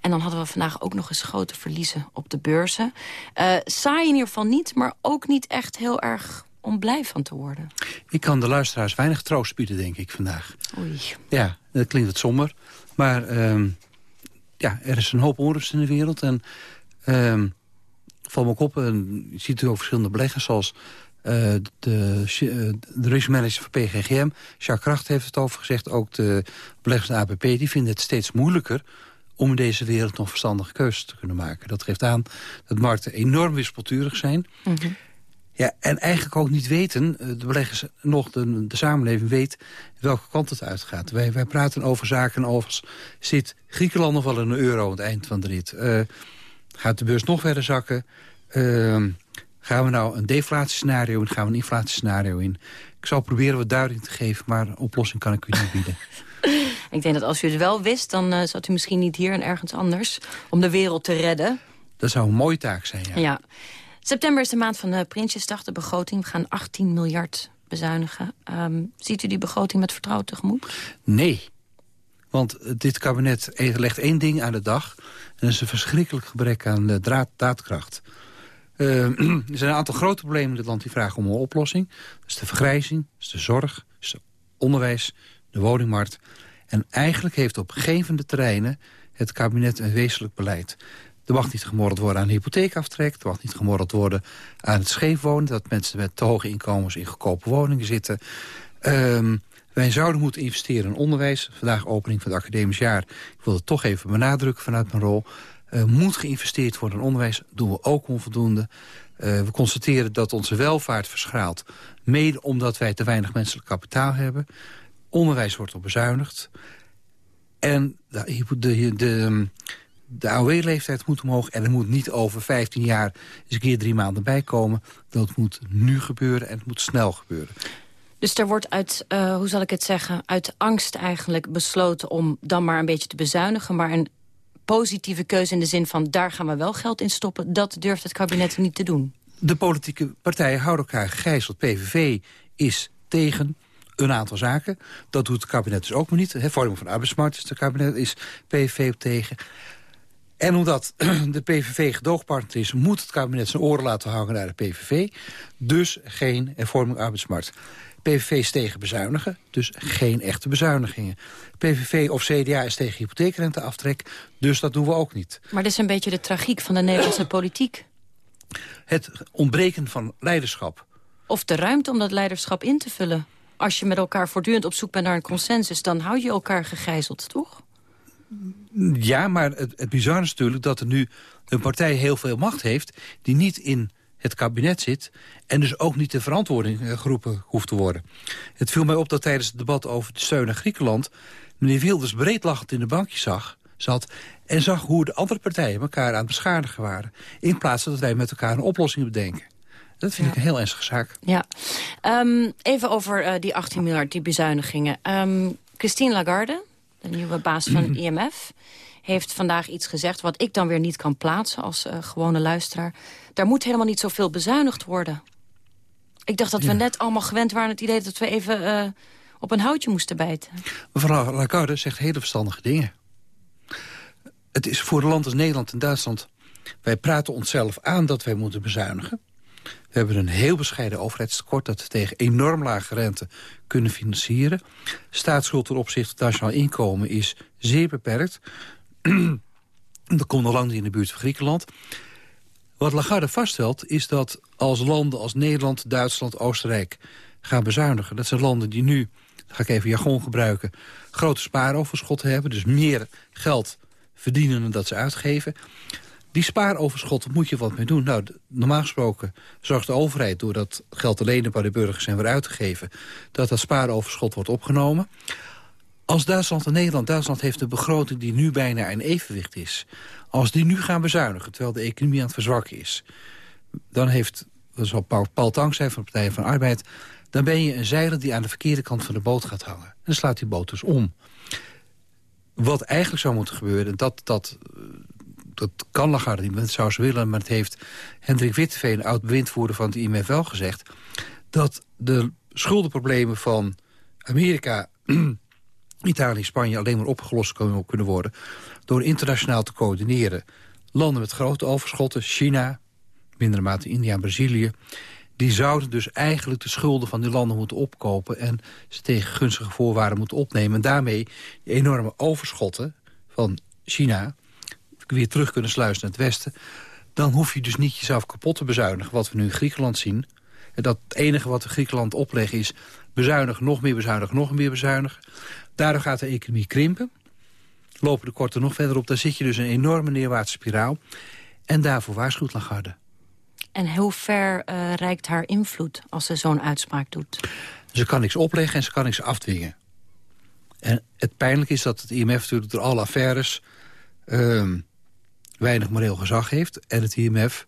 En dan hadden we vandaag ook nog eens grote verliezen op de beurzen. Uh, saai in ieder geval niet, maar ook niet echt heel erg om blij van te worden. Ik kan de luisteraars weinig troost bieden, denk ik, vandaag. Oei. Ja, dat klinkt wat somber. Maar... Uh, ja, er is een hoop onrust in de wereld. En um, val me op, en je ziet ook verschillende beleggers... zoals uh, de, de risico-manager van PGGM, Jacques Kracht heeft het over gezegd... ook de beleggers van de APP, die vinden het steeds moeilijker... om in deze wereld nog verstandige keuzes te kunnen maken. Dat geeft aan dat markten enorm wispelturig zijn... -hmm. Ja, en eigenlijk ook niet weten, de beleggers nog, de, de samenleving weet welke kant het uitgaat. Wij, wij praten over zaken als, zit Griekenland nog wel in een euro aan het eind van de rit? Uh, gaat de beurs nog verder zakken? Uh, gaan we nou een deflatiescenario in, gaan we een inflatiescenario in? Ik zal proberen wat duiding te geven, maar een oplossing kan ik u niet bieden. ik denk dat als u het wel wist, dan uh, zat u misschien niet hier en ergens anders... om de wereld te redden. Dat zou een mooie taak zijn, ja. ja. September is de maand van de Prinsjesdag, de begroting. We gaan 18 miljard bezuinigen. Um, ziet u die begroting met vertrouwen tegemoet? Nee. Want dit kabinet legt één ding aan de dag. En dat is een verschrikkelijk gebrek aan uh, draad, daadkracht. Uh, er zijn een aantal grote problemen in dit land die vragen om een oplossing. Dat is de vergrijzing, is de zorg, is het onderwijs, de woningmarkt. En eigenlijk heeft op gegevende terreinen het kabinet een wezenlijk beleid. Er mag niet gemorreld worden aan hypotheekaftrek. Er mag niet gemorreld worden aan het scheef wonen. Dat mensen met te hoge inkomens in goedkope woningen zitten. Um, wij zouden moeten investeren in onderwijs. Vandaag opening van het academisch jaar. Ik wil het toch even benadrukken vanuit mijn rol. Uh, moet geïnvesteerd worden in onderwijs. Doen we ook onvoldoende. Uh, we constateren dat onze welvaart verschraalt. Mede omdat wij te weinig menselijk kapitaal hebben. Onderwijs wordt op bezuinigd. En de, de, de, de AOW-leeftijd moet omhoog en er moet niet over 15 jaar eens een keer drie maanden bij komen. Dat moet nu gebeuren en het moet snel gebeuren. Dus er wordt uit, uh, hoe zal ik het zeggen, uit angst eigenlijk besloten om dan maar een beetje te bezuinigen. Maar een positieve keuze in de zin van daar gaan we wel geld in stoppen. Dat durft het kabinet niet te doen. De politieke partijen houden elkaar gegijzeld. PVV is tegen een aantal zaken. Dat doet het kabinet dus ook maar niet. Hervorming van de arbeidsmarkt is het kabinet is PVV tegen. En omdat de PVV gedoogpartner is... moet het kabinet zijn oren laten hangen naar de PVV. Dus geen hervorming arbeidsmarkt. PVV is tegen bezuinigen, dus geen echte bezuinigingen. PVV of CDA is tegen hypotheekrenteaftrek, dus dat doen we ook niet. Maar dit is een beetje de tragiek van de Nederlandse politiek. Het ontbreken van leiderschap. Of de ruimte om dat leiderschap in te vullen. Als je met elkaar voortdurend op zoek bent naar een consensus... dan hou je elkaar gegijzeld, toch? Ja, maar het, het bizarre is natuurlijk dat er nu een partij heel veel macht heeft... die niet in het kabinet zit... en dus ook niet de verantwoording geroepen hoeft te worden. Het viel mij op dat tijdens het debat over de steun aan Griekenland... meneer Wilders breedlachend in de bankje zag, zat... en zag hoe de andere partijen elkaar aan het beschadigen waren... in plaats van dat wij met elkaar een oplossing bedenken. Dat vind ja. ik een heel ernstige zaak. Ja. Um, even over uh, die 18 miljard, die bezuinigingen. Um, Christine Lagarde, de nieuwe baas van het IMF heeft vandaag iets gezegd... wat ik dan weer niet kan plaatsen als uh, gewone luisteraar. Daar moet helemaal niet zoveel bezuinigd worden. Ik dacht dat we ja. net allemaal gewend waren het idee... dat we even uh, op een houtje moesten bijten. Mevrouw Lagarde zegt hele verstandige dingen. Het is voor een land als Nederland en Duitsland... wij praten onszelf aan dat wij moeten bezuinigen. We hebben een heel bescheiden overheidstekort... dat we tegen enorm lage rente kunnen financieren. Staatsschuld ten opzichte van nationaal inkomen is zeer beperkt. dat komt nog lang niet in de buurt van Griekenland. Wat Lagarde vaststelt is dat als landen als Nederland, Duitsland, Oostenrijk gaan bezuinigen... dat zijn landen die nu ga ik even jargon gebruiken... grote spaaroverschotten hebben, dus meer geld verdienen dan dat ze uitgeven. Die spaaroverschotten moet je wat mee doen. Nou, normaal gesproken zorgt de overheid door dat geld te lenen bij de burgers en weer uit te geven... dat dat spaaroverschot wordt opgenomen. Als Duitsland en Nederland... Duitsland heeft een begroting die nu bijna in evenwicht is. Als die nu gaan bezuinigen, terwijl de economie aan het verzwakken is... dan heeft, dat Paul, Paul Tang zijn van de Partij van Arbeid... dan ben je een zeiler die aan de verkeerde kant van de boot gaat hangen. Dan slaat die boot dus om. Wat eigenlijk zou moeten gebeuren, dat, dat, dat kan Lagarde niet, dat zou ze willen... maar het heeft Hendrik Witteveen, oud-bewindvoerder van het IMF, wel gezegd... dat de schuldenproblemen van Amerika Italië, Spanje alleen maar opgelost kunnen worden... door internationaal te coördineren. Landen met grote overschotten, China, mindere mate India en Brazilië... die zouden dus eigenlijk de schulden van die landen moeten opkopen... en ze tegen gunstige voorwaarden moeten opnemen. En daarmee die enorme overschotten van China weer terug kunnen sluizen naar het westen... dan hoef je dus niet jezelf kapot te bezuinigen, wat we nu in Griekenland zien. En dat het enige wat we Griekenland opleggen is bezuinigen, nog meer bezuinigen, nog meer bezuinigen. Daardoor gaat de economie krimpen. Lopen de korten nog verder op. Dan zit je dus een enorme neerwaartse spiraal. En daarvoor waarschuwt Lagarde. En hoe ver uh, reikt haar invloed als ze zo'n uitspraak doet? Ze kan niks opleggen en ze kan niks afdwingen. En het pijnlijk is dat het IMF natuurlijk door alle affaires... Uh, weinig moreel gezag heeft. En het IMF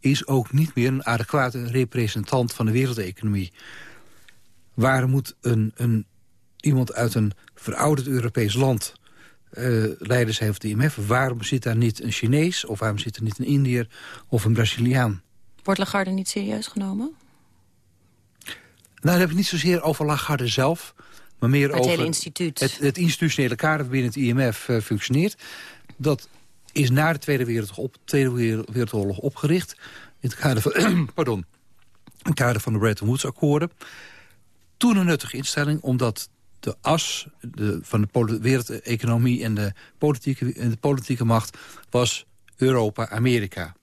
is ook niet meer een adequate representant van de wereldeconomie. Waar moet een, een iemand uit een verouderd Europees land uh, leiden zijn van de IMF. Waarom zit daar niet een Chinees of waarom zit er niet een Indiër of een Braziliaan? Wordt Lagarde niet serieus genomen? Nou, dan heb ik niet zozeer over Lagarde zelf... maar meer het over hele instituut. Het, het, institutionele kader binnen het IMF uh, functioneert. Dat is na de Tweede Wereldoorlog, Tweede Wereldoorlog opgericht... in het kader van, pardon, in het kader van de Bretton Woods-akkoorden. Toen een nuttige instelling, omdat de as de, van de wereldeconomie en de politieke, de politieke macht was Europa, Amerika.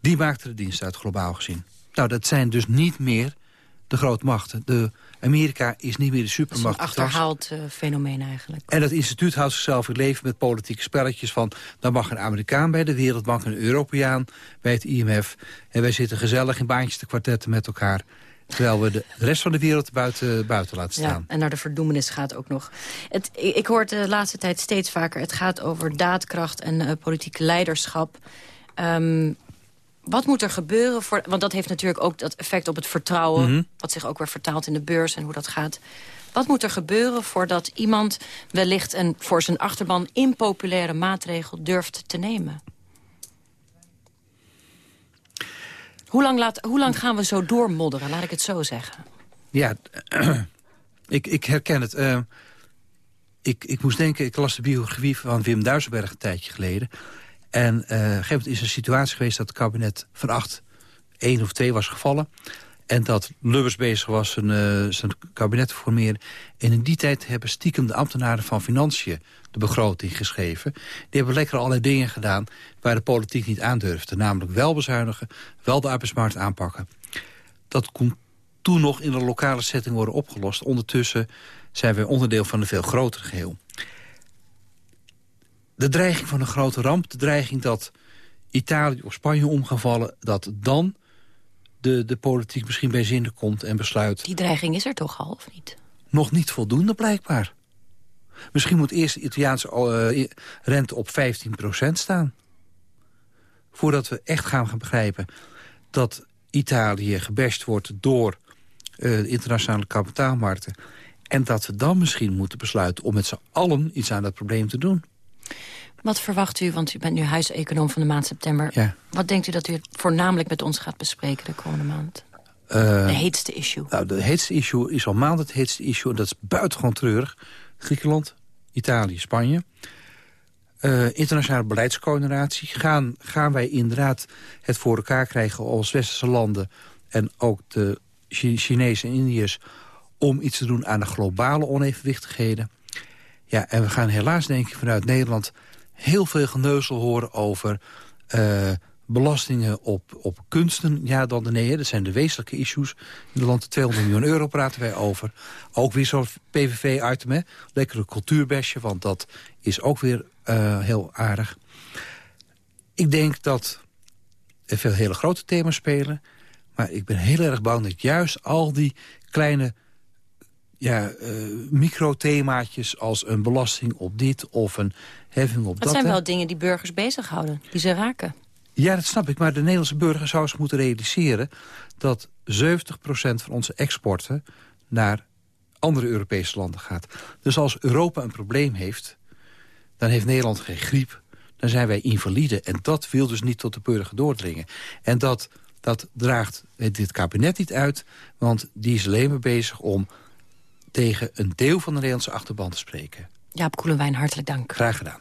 Die maakte de dienst uit, globaal gezien. Nou, dat zijn dus niet meer de grootmachten. De Amerika is niet meer de supermacht. Dat is een achterhaald uh, fenomeen eigenlijk. En dat instituut houdt zichzelf in leven met politieke spelletjes van... dan mag een Amerikaan bij de Wereldbank, een Europeaan bij het IMF... en wij zitten gezellig in baantjes te kwartetten met elkaar... Terwijl we de rest van de wereld buiten, buiten laten staan. Ja, en naar de verdoemenis gaat ook nog. Het, ik hoor de laatste tijd steeds vaker... het gaat over daadkracht en uh, politiek leiderschap. Um, wat moet er gebeuren? Voor, want dat heeft natuurlijk ook dat effect op het vertrouwen... Mm -hmm. wat zich ook weer vertaalt in de beurs en hoe dat gaat. Wat moet er gebeuren voordat iemand wellicht een voor zijn achterban impopulaire maatregel durft te nemen? Hoe lang, laat, hoe lang gaan we zo doormodderen, laat ik het zo zeggen? Ja, ik, ik herken het. Uh, ik, ik moest denken, ik las de biografie van Wim Duisenberg een tijdje geleden. En uh, op een gegeven moment is een situatie geweest dat het kabinet van acht één of twee was gevallen. En dat Lubbers bezig was zijn, uh, zijn kabinet te formeren. En in die tijd hebben stiekem de ambtenaren van Financiën de begroting geschreven. Die hebben lekker allerlei dingen gedaan waar de politiek niet aandurfde. Namelijk wel bezuinigen, wel de arbeidsmarkt aanpakken. Dat kon toen nog in een lokale setting worden opgelost. Ondertussen zijn we onderdeel van een veel groter geheel. De dreiging van een grote ramp, de dreiging dat Italië of Spanje om gaan vallen... dat dan de, de politiek misschien bij zinnen komt en besluit... Die dreiging is er toch al, of niet? Nog niet voldoende, blijkbaar. Misschien moet eerst de Italiaanse uh, rente op 15% staan. Voordat we echt gaan, gaan begrijpen dat Italië gebest wordt door uh, de internationale kapitaalmarkten... en dat we dan misschien moeten besluiten om met z'n allen iets aan dat probleem te doen. Wat verwacht u, want u bent nu huiseconoom van de maand september. Ja. Wat denkt u dat u voornamelijk met ons gaat bespreken de komende maand? Uh, de heetste issue. Nou, de heetste issue is al maand het heetste issue. En dat is buitengewoon treurig. Griekenland, Italië, Spanje. Uh, internationale beleidscoördinatie. Gaan, gaan wij inderdaad het voor elkaar krijgen als westerse landen... en ook de Chinezen en Indiërs... om iets te doen aan de globale onevenwichtigheden. Ja, en we gaan helaas denk ik vanuit Nederland heel veel geneuzel horen over... Uh, belastingen op, op kunsten, ja dan nee. Dat zijn de wezenlijke issues. In de land 200 miljoen euro praten wij over. Ook weer zo'n PVV-item, hè. Lekkere cultuurbesje, want dat is ook weer uh, heel aardig. Ik denk dat er veel hele grote thema's spelen. Maar ik ben heel erg bang dat juist al die kleine ja, uh, microthemaatjes als een belasting op dit of een heffing op dat. Dat zijn wel dingen die burgers bezighouden, die ze raken. Ja, dat snap ik. Maar de Nederlandse burger zou eens moeten realiseren... dat 70% van onze exporten naar andere Europese landen gaat. Dus als Europa een probleem heeft, dan heeft Nederland geen griep. Dan zijn wij invalide. En dat wil dus niet tot de burger doordringen. En dat, dat draagt dit kabinet niet uit. Want die is alleen maar bezig om tegen een deel van de Nederlandse achterban te spreken. Jaap Koelenwijn, hartelijk dank. Graag gedaan.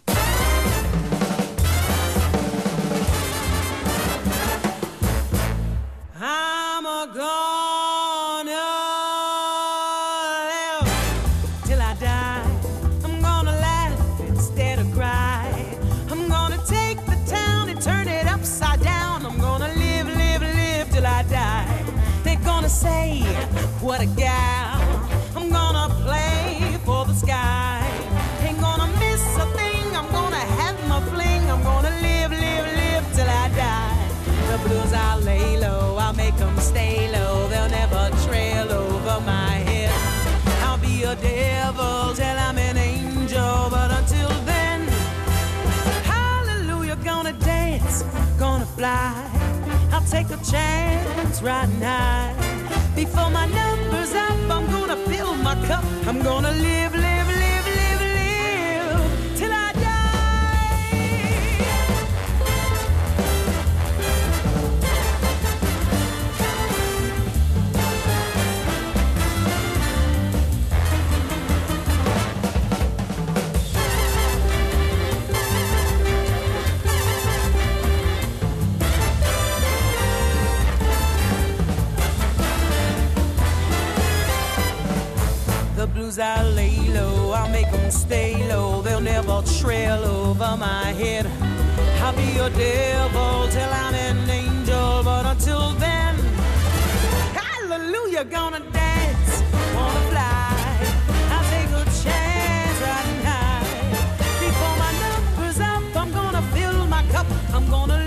Fly. I'll take a chance right now. Before my number's up, I'm gonna fill my cup. I'm gonna live, live, Blues I lay low, I'll make them stay low. They'll never trail over my head. I'll be your devil till I'm an angel, but until then, hallelujah, gonna dance, wanna fly. I'll take a chance riding high. Before my number's up, I'm gonna fill my cup. I'm gonna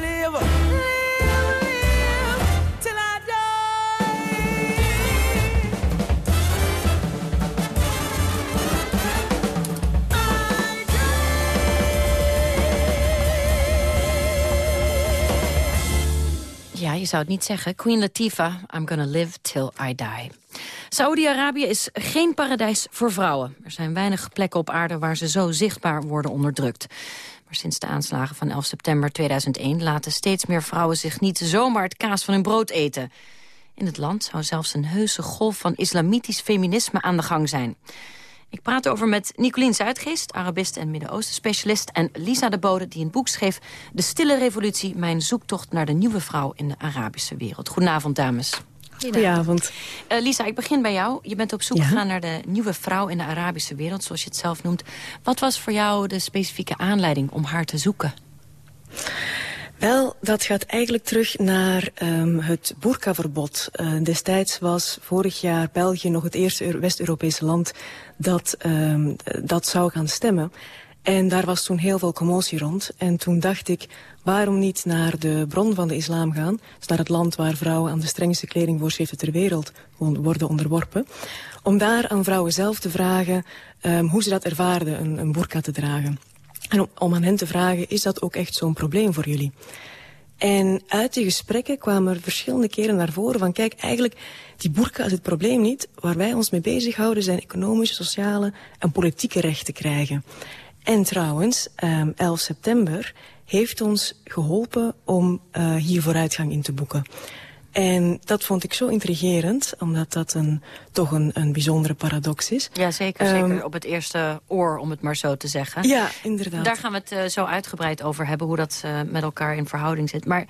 je zou het niet zeggen. Queen Latifah, I'm gonna live till I die. Saoedi-Arabië is geen paradijs voor vrouwen. Er zijn weinig plekken op aarde waar ze zo zichtbaar worden onderdrukt. Maar sinds de aanslagen van 11 september 2001... laten steeds meer vrouwen zich niet zomaar het kaas van hun brood eten. In het land zou zelfs een heuse golf van islamitisch feminisme aan de gang zijn. Ik praat over met Nicolien Zuidgeest, Arabist en Midden-Oosten-specialist... en Lisa de Bode, die een boek schreef... De Stille Revolutie, mijn zoektocht naar de nieuwe vrouw in de Arabische wereld. Goedenavond, dames. Goedenavond. Uh, Lisa, ik begin bij jou. Je bent op zoek Ja. gegaan naar de nieuwe vrouw in de Arabische wereld, zoals je het zelf noemt. Wat was voor jou de specifieke aanleiding om haar te zoeken? Wel, dat gaat eigenlijk terug naar ehm, het boerkaverbod. Eh, destijds was vorig jaar België nog het eerste Euro- West-Europese land dat, ehm, dat zou gaan stemmen. En daar was toen heel veel commotie rond. En toen dacht ik, waarom niet naar de bron van de islam gaan? Dus naar het land waar vrouwen aan de strengste kledingvoorschriften ter wereld wo- worden onderworpen. Om daar aan vrouwen zelf te vragen ehm, hoe ze dat ervaarden, een, een burka te dragen. En om, om aan hen te vragen, is dat ook echt zo'n probleem voor jullie? En uit die gesprekken kwamen er verschillende keren naar voren van... kijk, eigenlijk, die burka is het probleem niet. Waar wij ons mee bezighouden zijn economische, sociale en politieke rechten krijgen. En trouwens, um, 11 september heeft ons geholpen om uh, hier vooruitgang in te boeken. En dat vond ik zo intrigerend, omdat dat een, toch een, een bijzondere paradox is. Ja, zeker. Ehm, zeker op het eerste oor, om het maar zo te zeggen. Ja, inderdaad. Daar gaan we het uh, zo uitgebreid over hebben, hoe dat uh, met elkaar in verhouding zit. Maar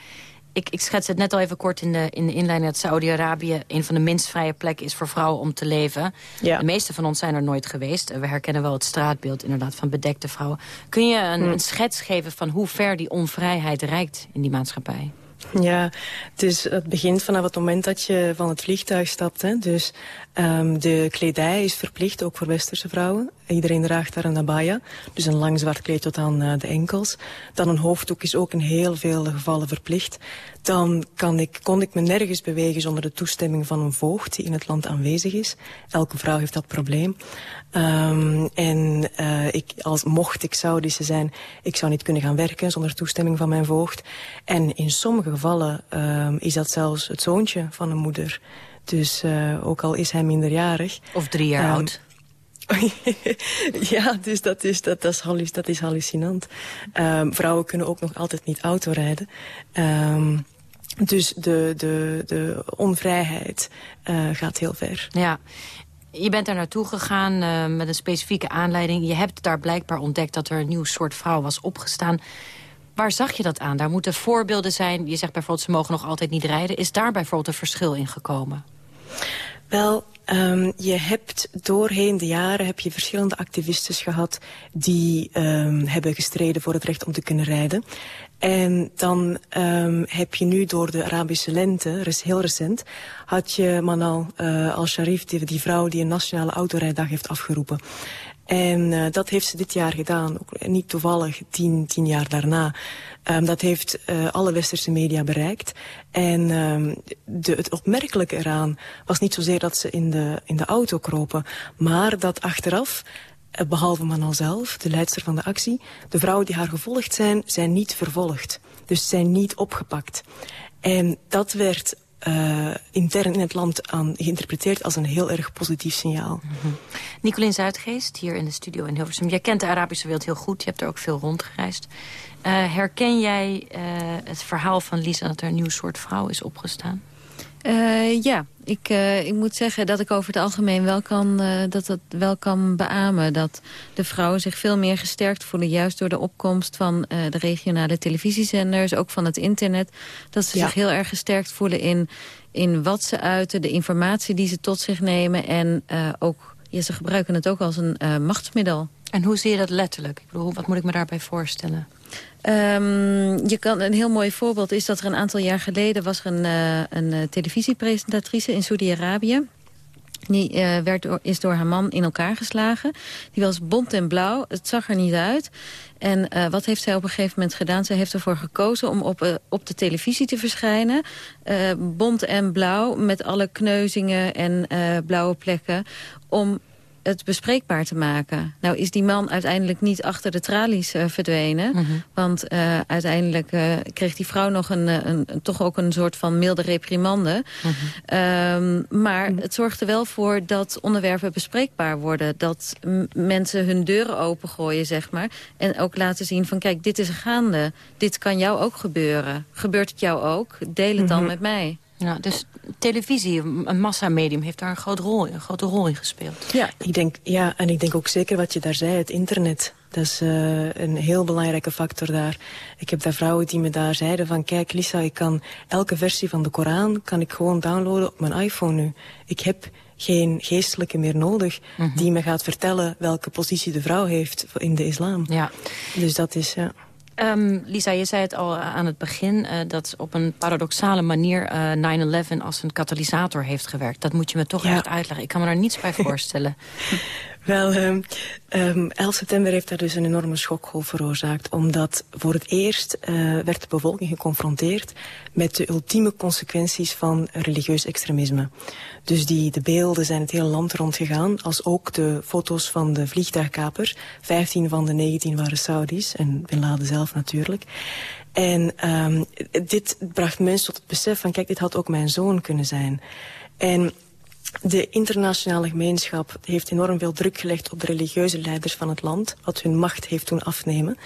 ik, ik schets het net al even kort in de, in de inleiding... dat Saudi-Arabië een van de minst vrije plekken is voor vrouwen om te leven. Ja. De meeste van ons zijn er nooit geweest. We herkennen wel het straatbeeld inderdaad van bedekte vrouwen. Kun je een, Hm. een schets geven van hoe ver die onvrijheid reikt in die maatschappij? Ja, dus het begint vanaf het moment dat je van het vliegtuig stapt. Hè. Dus um, de kledij is verplicht, ook voor westerse vrouwen. Iedereen draagt daar een abaya, dus een lang zwart kleed tot aan uh, de enkels. Dan een hoofddoek is ook in heel veel gevallen verplicht. Dan kan ik, kon ik me nergens bewegen zonder de toestemming van een voogd die in het land aanwezig is. Elke vrouw heeft dat probleem. Um, en uh, ik, als mocht ik Saudische zijn, ik zou niet kunnen gaan werken zonder toestemming van mijn voogd. En in sommige gevallen um, is dat zelfs het zoontje van een moeder. Dus uh, ook al is hij minderjarig. Of drie jaar um, oud. ja, dus dat is, dat, dat is, dat is hallucinant. Um, vrouwen kunnen ook nog altijd niet autorijden. Um, dus de, de, de onvrijheid uh, gaat heel ver. Ja, je bent daar naartoe gegaan uh, met een specifieke aanleiding. Je hebt daar blijkbaar ontdekt dat er een nieuw soort vrouw was opgestaan. Waar zag je dat aan? Daar moeten voorbeelden zijn. Je zegt bijvoorbeeld, ze mogen nog altijd niet rijden. Is daar bijvoorbeeld een verschil in gekomen? Wel, um, je hebt doorheen de jaren heb je verschillende activistes gehad... die um, hebben gestreden voor het recht om te kunnen rijden. En dan um, heb je nu door de Arabische lente, heel recent... had je Manal uh, al-Sharif, die, die vrouw die een nationale autorijdag heeft afgeroepen. En uh, dat heeft ze dit jaar gedaan. Ook niet toevallig, tien, tien jaar daarna. Um, dat heeft uh, alle westerse media bereikt. En um, de, het opmerkelijke eraan was niet zozeer dat ze in de, in de auto kropen... maar dat achteraf uh, behalve Manal zelf, de leidster van de actie... de vrouwen die haar gevolgd zijn, zijn niet vervolgd. Dus zijn niet opgepakt. En dat werd uh, intern in het land aan geïnterpreteerd als een heel erg positief signaal. Mm -hmm. Nicolien Zuidgeest, hier in de studio in Hilversum. Jij kent de Arabische wereld heel goed, je hebt er ook veel rondgereisd. Uh, herken jij uh, het verhaal van Lisa dat er een nieuw soort vrouw is opgestaan? Uh, ja, ik, uh, ik moet zeggen dat ik over het algemeen wel kan, uh, dat dat wel kan beamen. Dat de vrouwen zich veel meer gesterkt voelen. Juist door de opkomst van de regionale televisiezenders. Ook van het internet. Dat ze ja. zich heel erg gesterkt voelen in, in wat ze uiten. De informatie die ze tot zich nemen. En ook, ja, ze gebruiken het ook als een machtsmiddel. En hoe zie je dat letterlijk? Wat moet ik me daarbij voorstellen? Um, je kan, een heel mooi voorbeeld is dat er een aantal jaar geleden... was er een, uh, een televisiepresentatrice in Saudi-Arabië. Die uh, werd is door haar man in elkaar geslagen. Die was bont en blauw. Het zag er niet uit. En wat heeft zij op een gegeven moment gedaan? Zij heeft ervoor gekozen om op, op de televisie te verschijnen. bont en blauw, met alle kneuzingen en blauwe plekken. Om het bespreekbaar te maken. Nou is die man uiteindelijk niet achter de tralies uh, verdwenen. Mm -hmm. Want uh, uiteindelijk uh, kreeg die vrouw nog een, een, toch ook een soort van milde reprimande. Mm -hmm. um, maar mm -hmm. het zorgt er wel voor dat onderwerpen bespreekbaar worden. Dat mensen hun deuren opengooien, zeg maar. En ook laten zien van kijk, dit is gaande. Dit kan jou ook gebeuren. Gebeurt het jou ook? Deel het dan met mij. Ja, dus televisie, een massamedium, heeft daar een, groot rol, een grote rol in gespeeld. Ja, ik denk, ja, en ik denk ook zeker wat je daar zei, het internet. Dat is uh, een heel belangrijke factor daar. Ik heb daar vrouwen die me daar zeiden van... kijk Lisa, ik kan elke versie van de Koran kan ik gewoon downloaden op mijn iPhone nu. Ik heb geen geestelijke meer nodig... Mm -hmm. die me gaat vertellen welke positie de vrouw heeft in de islam. Ja. Dus dat is... Ja. Um, Lisa, je zei het al aan het begin... Uh, dat op een paradoxale manier uh, 9-11 als een katalysator heeft gewerkt. Dat moet je me toch ja. echt uitleggen. Ik kan me daar niets bij voorstellen. Wel, um, um, 11 september heeft daar dus een enorme schokgolf veroorzaakt. Omdat voor het eerst uh, werd de bevolking geconfronteerd met de ultieme consequenties van religieus extremisme. Dus die, de beelden zijn het hele land rondgegaan, als ook de foto's van de vliegtuigkapers. 15 van de 19 waren Saudis en Bin Laden zelf natuurlijk. En um, dit bracht mensen tot het besef van, kijk, dit had ook mijn zoon kunnen zijn. En de internationale gemeenschap heeft enorm veel druk gelegd op de religieuze leiders van het land, wat hun macht heeft doen afnemen.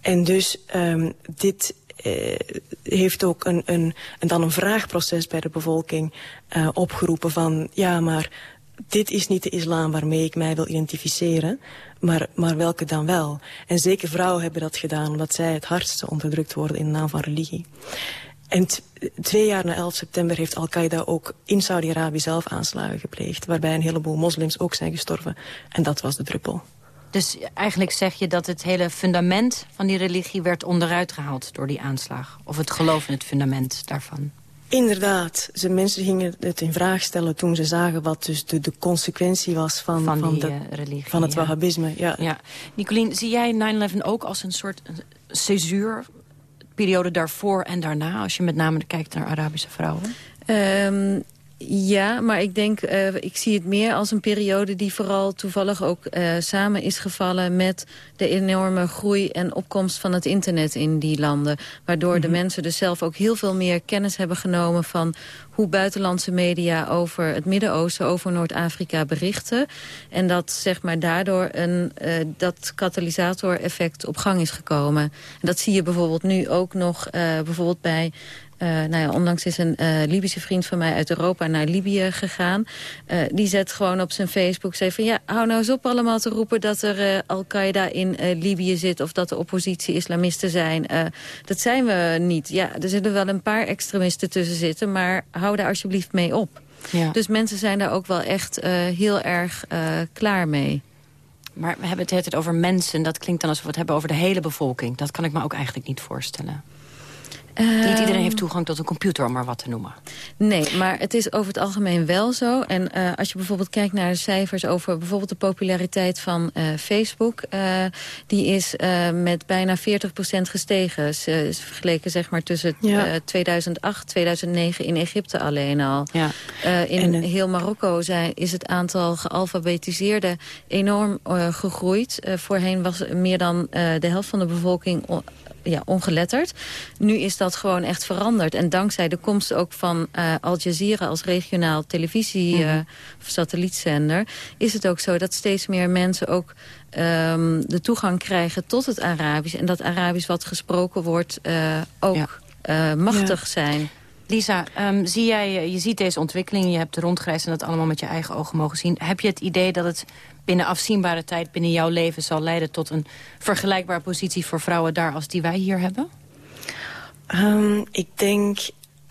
En dus um, dit uh, heeft ook een, een, en dan een vraagproces bij de bevolking uh, opgeroepen van, ja, maar dit is niet de islam waarmee ik mij wil identificeren, maar, maar welke dan wel? En zeker vrouwen hebben dat gedaan, omdat zij het hardste onderdrukt worden in de naam van religie. En twee jaar na 11 september heeft Al-Qaeda ook in Saudi-Arabië zelf aanslagen gepleegd. Waarbij een heleboel moslims ook zijn gestorven. En dat was de druppel. Dus eigenlijk zeg je dat het hele fundament van die religie werd onderuit gehaald door die aanslag. Of het geloof in het fundament daarvan. Inderdaad, ze, mensen gingen het in vraag stellen toen ze zagen wat dus de, de consequentie was van, Van die, de, eh, religie, van het ja. wahhabisme. Ja. Ja. Nicolien, zie jij 9-11 ook als een soort césuur? Periode daarvoor en daarna, als je met name kijkt naar Arabische vrouwen? Ehm, ja, maar ik denk, eh, ik zie het meer als een periode die vooral toevallig ook eh, samen is gevallen met de enorme groei en opkomst van het internet in die landen. Waardoor de mensen dus zelf ook heel veel meer kennis hebben genomen van hoe buitenlandse media over het Midden-Oosten, over Noord-Afrika berichten. En dat zeg maar daardoor een, eh, dat katalysator-effect op gang is gekomen. En dat zie je bijvoorbeeld nu ook nog bijvoorbeeld bij eh, nou ja, onlangs is een eh, Libische vriend van mij uit Europa naar Libië gegaan. Eh, die zet gewoon op zijn Facebook, zei van ja, hou nou eens op allemaal te roepen dat er Al-Qaeda in Libië zit of dat de oppositie islamisten zijn. Dat zijn we niet. Ja, er zullen wel een paar extremisten tussen zitten, maar hou daar alsjeblieft mee op. Ja. Dus mensen zijn daar ook wel echt heel erg klaar mee. Maar we hebben het over mensen. Dat klinkt dan alsof we het hebben over de hele bevolking. Dat kan ik me ook eigenlijk niet voorstellen. Niet iedereen heeft toegang tot een computer, om maar wat te noemen. Nee, maar het is over het algemeen wel zo. En eh, als je bijvoorbeeld kijkt naar de cijfers over bijvoorbeeld de populariteit van eh, Facebook... eh, die is eh, met bijna 40% gestegen. S- eh, vergeleken zeg maar tussen Ja. eh, 2008 2009 in Egypte alleen al. Ja. Eh, in En, heel Marokko zijn, is het aantal gealfabetiseerden enorm eh, gegroeid. Eh, voorheen was meer dan eh, de helft van de bevolking ja, ongeletterd. Nu is dat gewoon echt veranderd. En dankzij de komst ook van eh, Al Jazeera als regionaal televisie- eh, of satellietzender... is het ook zo dat steeds meer mensen ook ehm, de toegang krijgen tot het Arabisch. En dat Arabisch wat gesproken wordt eh, ook eh, machtig zijn. Lisa, ehm, zie jij, je ziet deze ontwikkeling, je hebt rondgereisd... en dat allemaal met je eigen ogen mogen zien. Heb je het idee dat het binnen afzienbare tijd... binnen jouw leven zal leiden tot een vergelijkbare positie voor vrouwen daar... als die wij hier hebben? Ehm, ik denk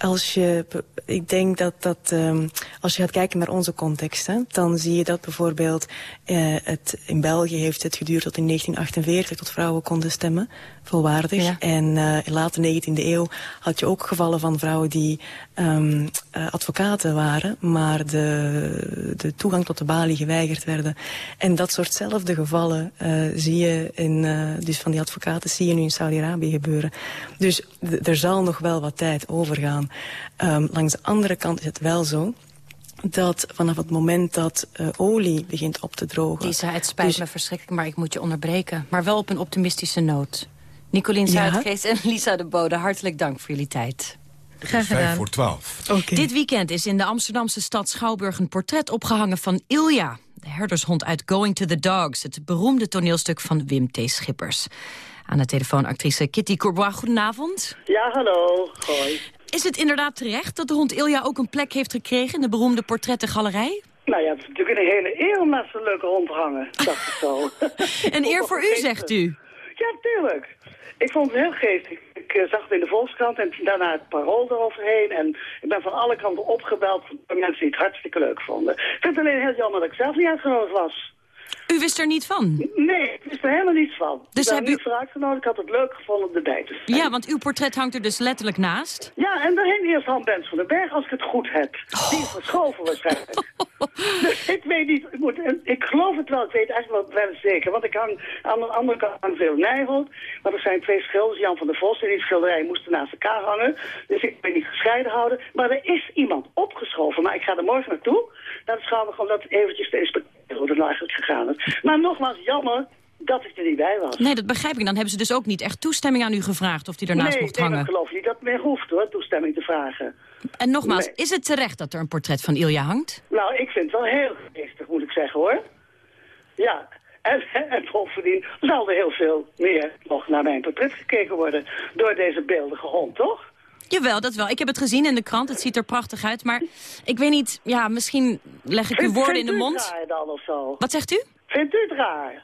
als je, ik denk dat, dat ehm, als je gaat kijken naar onze context, hè, dan zie je dat bijvoorbeeld eh, het, in België heeft het geduurd tot in 1948 tot vrouwen konden stemmen, volwaardig. Ja. En eh, in late 19e eeuw had je ook gevallen van vrouwen die ehm, eh, advocaten waren, maar de, de toegang tot de balie geweigerd werden. En dat soortzelfde gevallen eh, zie je in, dus van die advocaten zie je nu in Saudi-Arabië gebeuren. Dus er zal nog wel wat tijd overgaan. Ehm, langs de andere kant is het wel zo dat vanaf het moment dat olie begint op te drogen... Lisa, het spijt Dus- me verschrikkelijk, maar ik moet je onderbreken. Maar wel op een optimistische noot. Nicolien Ja? Zuidgeest en Lisa de Bode, hartelijk dank voor jullie tijd. Graag Vijf gedaan. voor twaalf. Dit weekend is in de Amsterdamse stad Schouwburg een portret opgehangen van Ilja. De herdershond uit Going to the Dogs, het beroemde toneelstuk van Wim T. Schippers. Aan de telefoon actrice Kitty Courbois, goedenavond. Ja, hallo. Hoi. Is het inderdaad terecht dat de hond Ilja ook een plek heeft gekregen in de beroemde portrettengalerij? Nou ja, het is natuurlijk een hele eeuw met zo'n leuke hond hangen, dacht ik zo. Een eer voor u, zegt u. Ja, tuurlijk. Ik vond het heel geestig. Ik eh, zag het in de Volkskrant en daarna het parool eroverheen. En ik ben van alle kanten opgebeld door mensen die het hartstikke leuk vonden. Ik vind het alleen heel jammer dat ik zelf niet uitgenodigd was. U wist er niet van? Nee, ik wist er helemaal niets van. Dus ik heb er u- niet voor uitgenodigd. Ik had het leuk gevonden om erbij te zijn. Ja, want uw portret hangt er dus letterlijk naast. Ja, en daarheen eerst Han Bens van den Berg, als ik het goed heb. Die is verschoven waarschijnlijk. dus ik weet niet, ik, moet, ik geloof het wel, ik weet echt wel, wel zeker. Want ik hang aan de andere kant aan veel Nijholt. Maar er zijn twee schilders, Jan van der Vos en die schilderijen moesten naast elkaar hangen. Dus ik ben niet gescheiden houden. Maar er is iemand opgeschoven, maar ik ga er morgen naartoe. Naar de Schouwburg om dat eventjes te inspecteren hoe het nou eigenlijk gegaan is. Maar nogmaals, jammer dat ik er niet bij was. Nee, dat begrijp ik. Dan hebben ze dus ook niet echt toestemming aan u gevraagd of die ernaast nee, mocht nee, hangen. ik geloof niet dat het meer hoeft hoor, toestemming te vragen. En nogmaals, Nee. is het terecht dat er een portret van Ilja hangt? Nou, ik vind het wel heel geestig, moet ik zeggen, hoor. Ja, en, en bovendien zal er heel veel meer nog naar mijn portret gekeken worden... door deze beeldige hond, toch? Jawel, dat wel. Ik heb het gezien in de krant. Het ziet er prachtig uit. Maar ik weet niet, ja, misschien leg ik uw Vindt- woorden in vindt de u het mond. raar dan of zo? Wat zegt u? Vindt u het raar?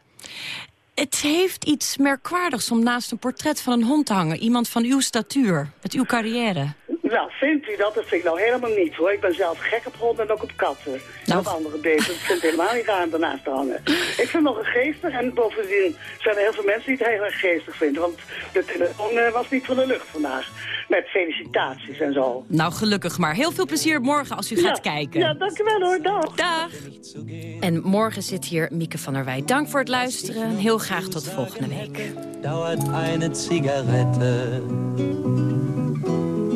Het heeft iets merkwaardigs om naast een portret van een hond te hangen. Iemand van uw statuur, met uw carrière. Nou, vindt u dat? Dat vind ik nou helemaal niet hoor. Ik ben zelf gek op honden en ook op katten. En op andere beesten. Ik vind het helemaal niet raar om daarnaast te hangen. Ik vind het nog een geestig. En bovendien zijn er heel veel mensen die het heel erg geestig vinden. Want de telefoon eh, was niet van de lucht vandaag. Met felicitaties en zo. Nou, gelukkig maar. Heel veel plezier morgen als u gaat Ja. kijken. Ja, dankjewel hoor. Dag. Dag. En morgen zit hier Mieke van der Wij. Dank voor het luisteren. en Heel graag tot volgende week. dauert eine Zigarette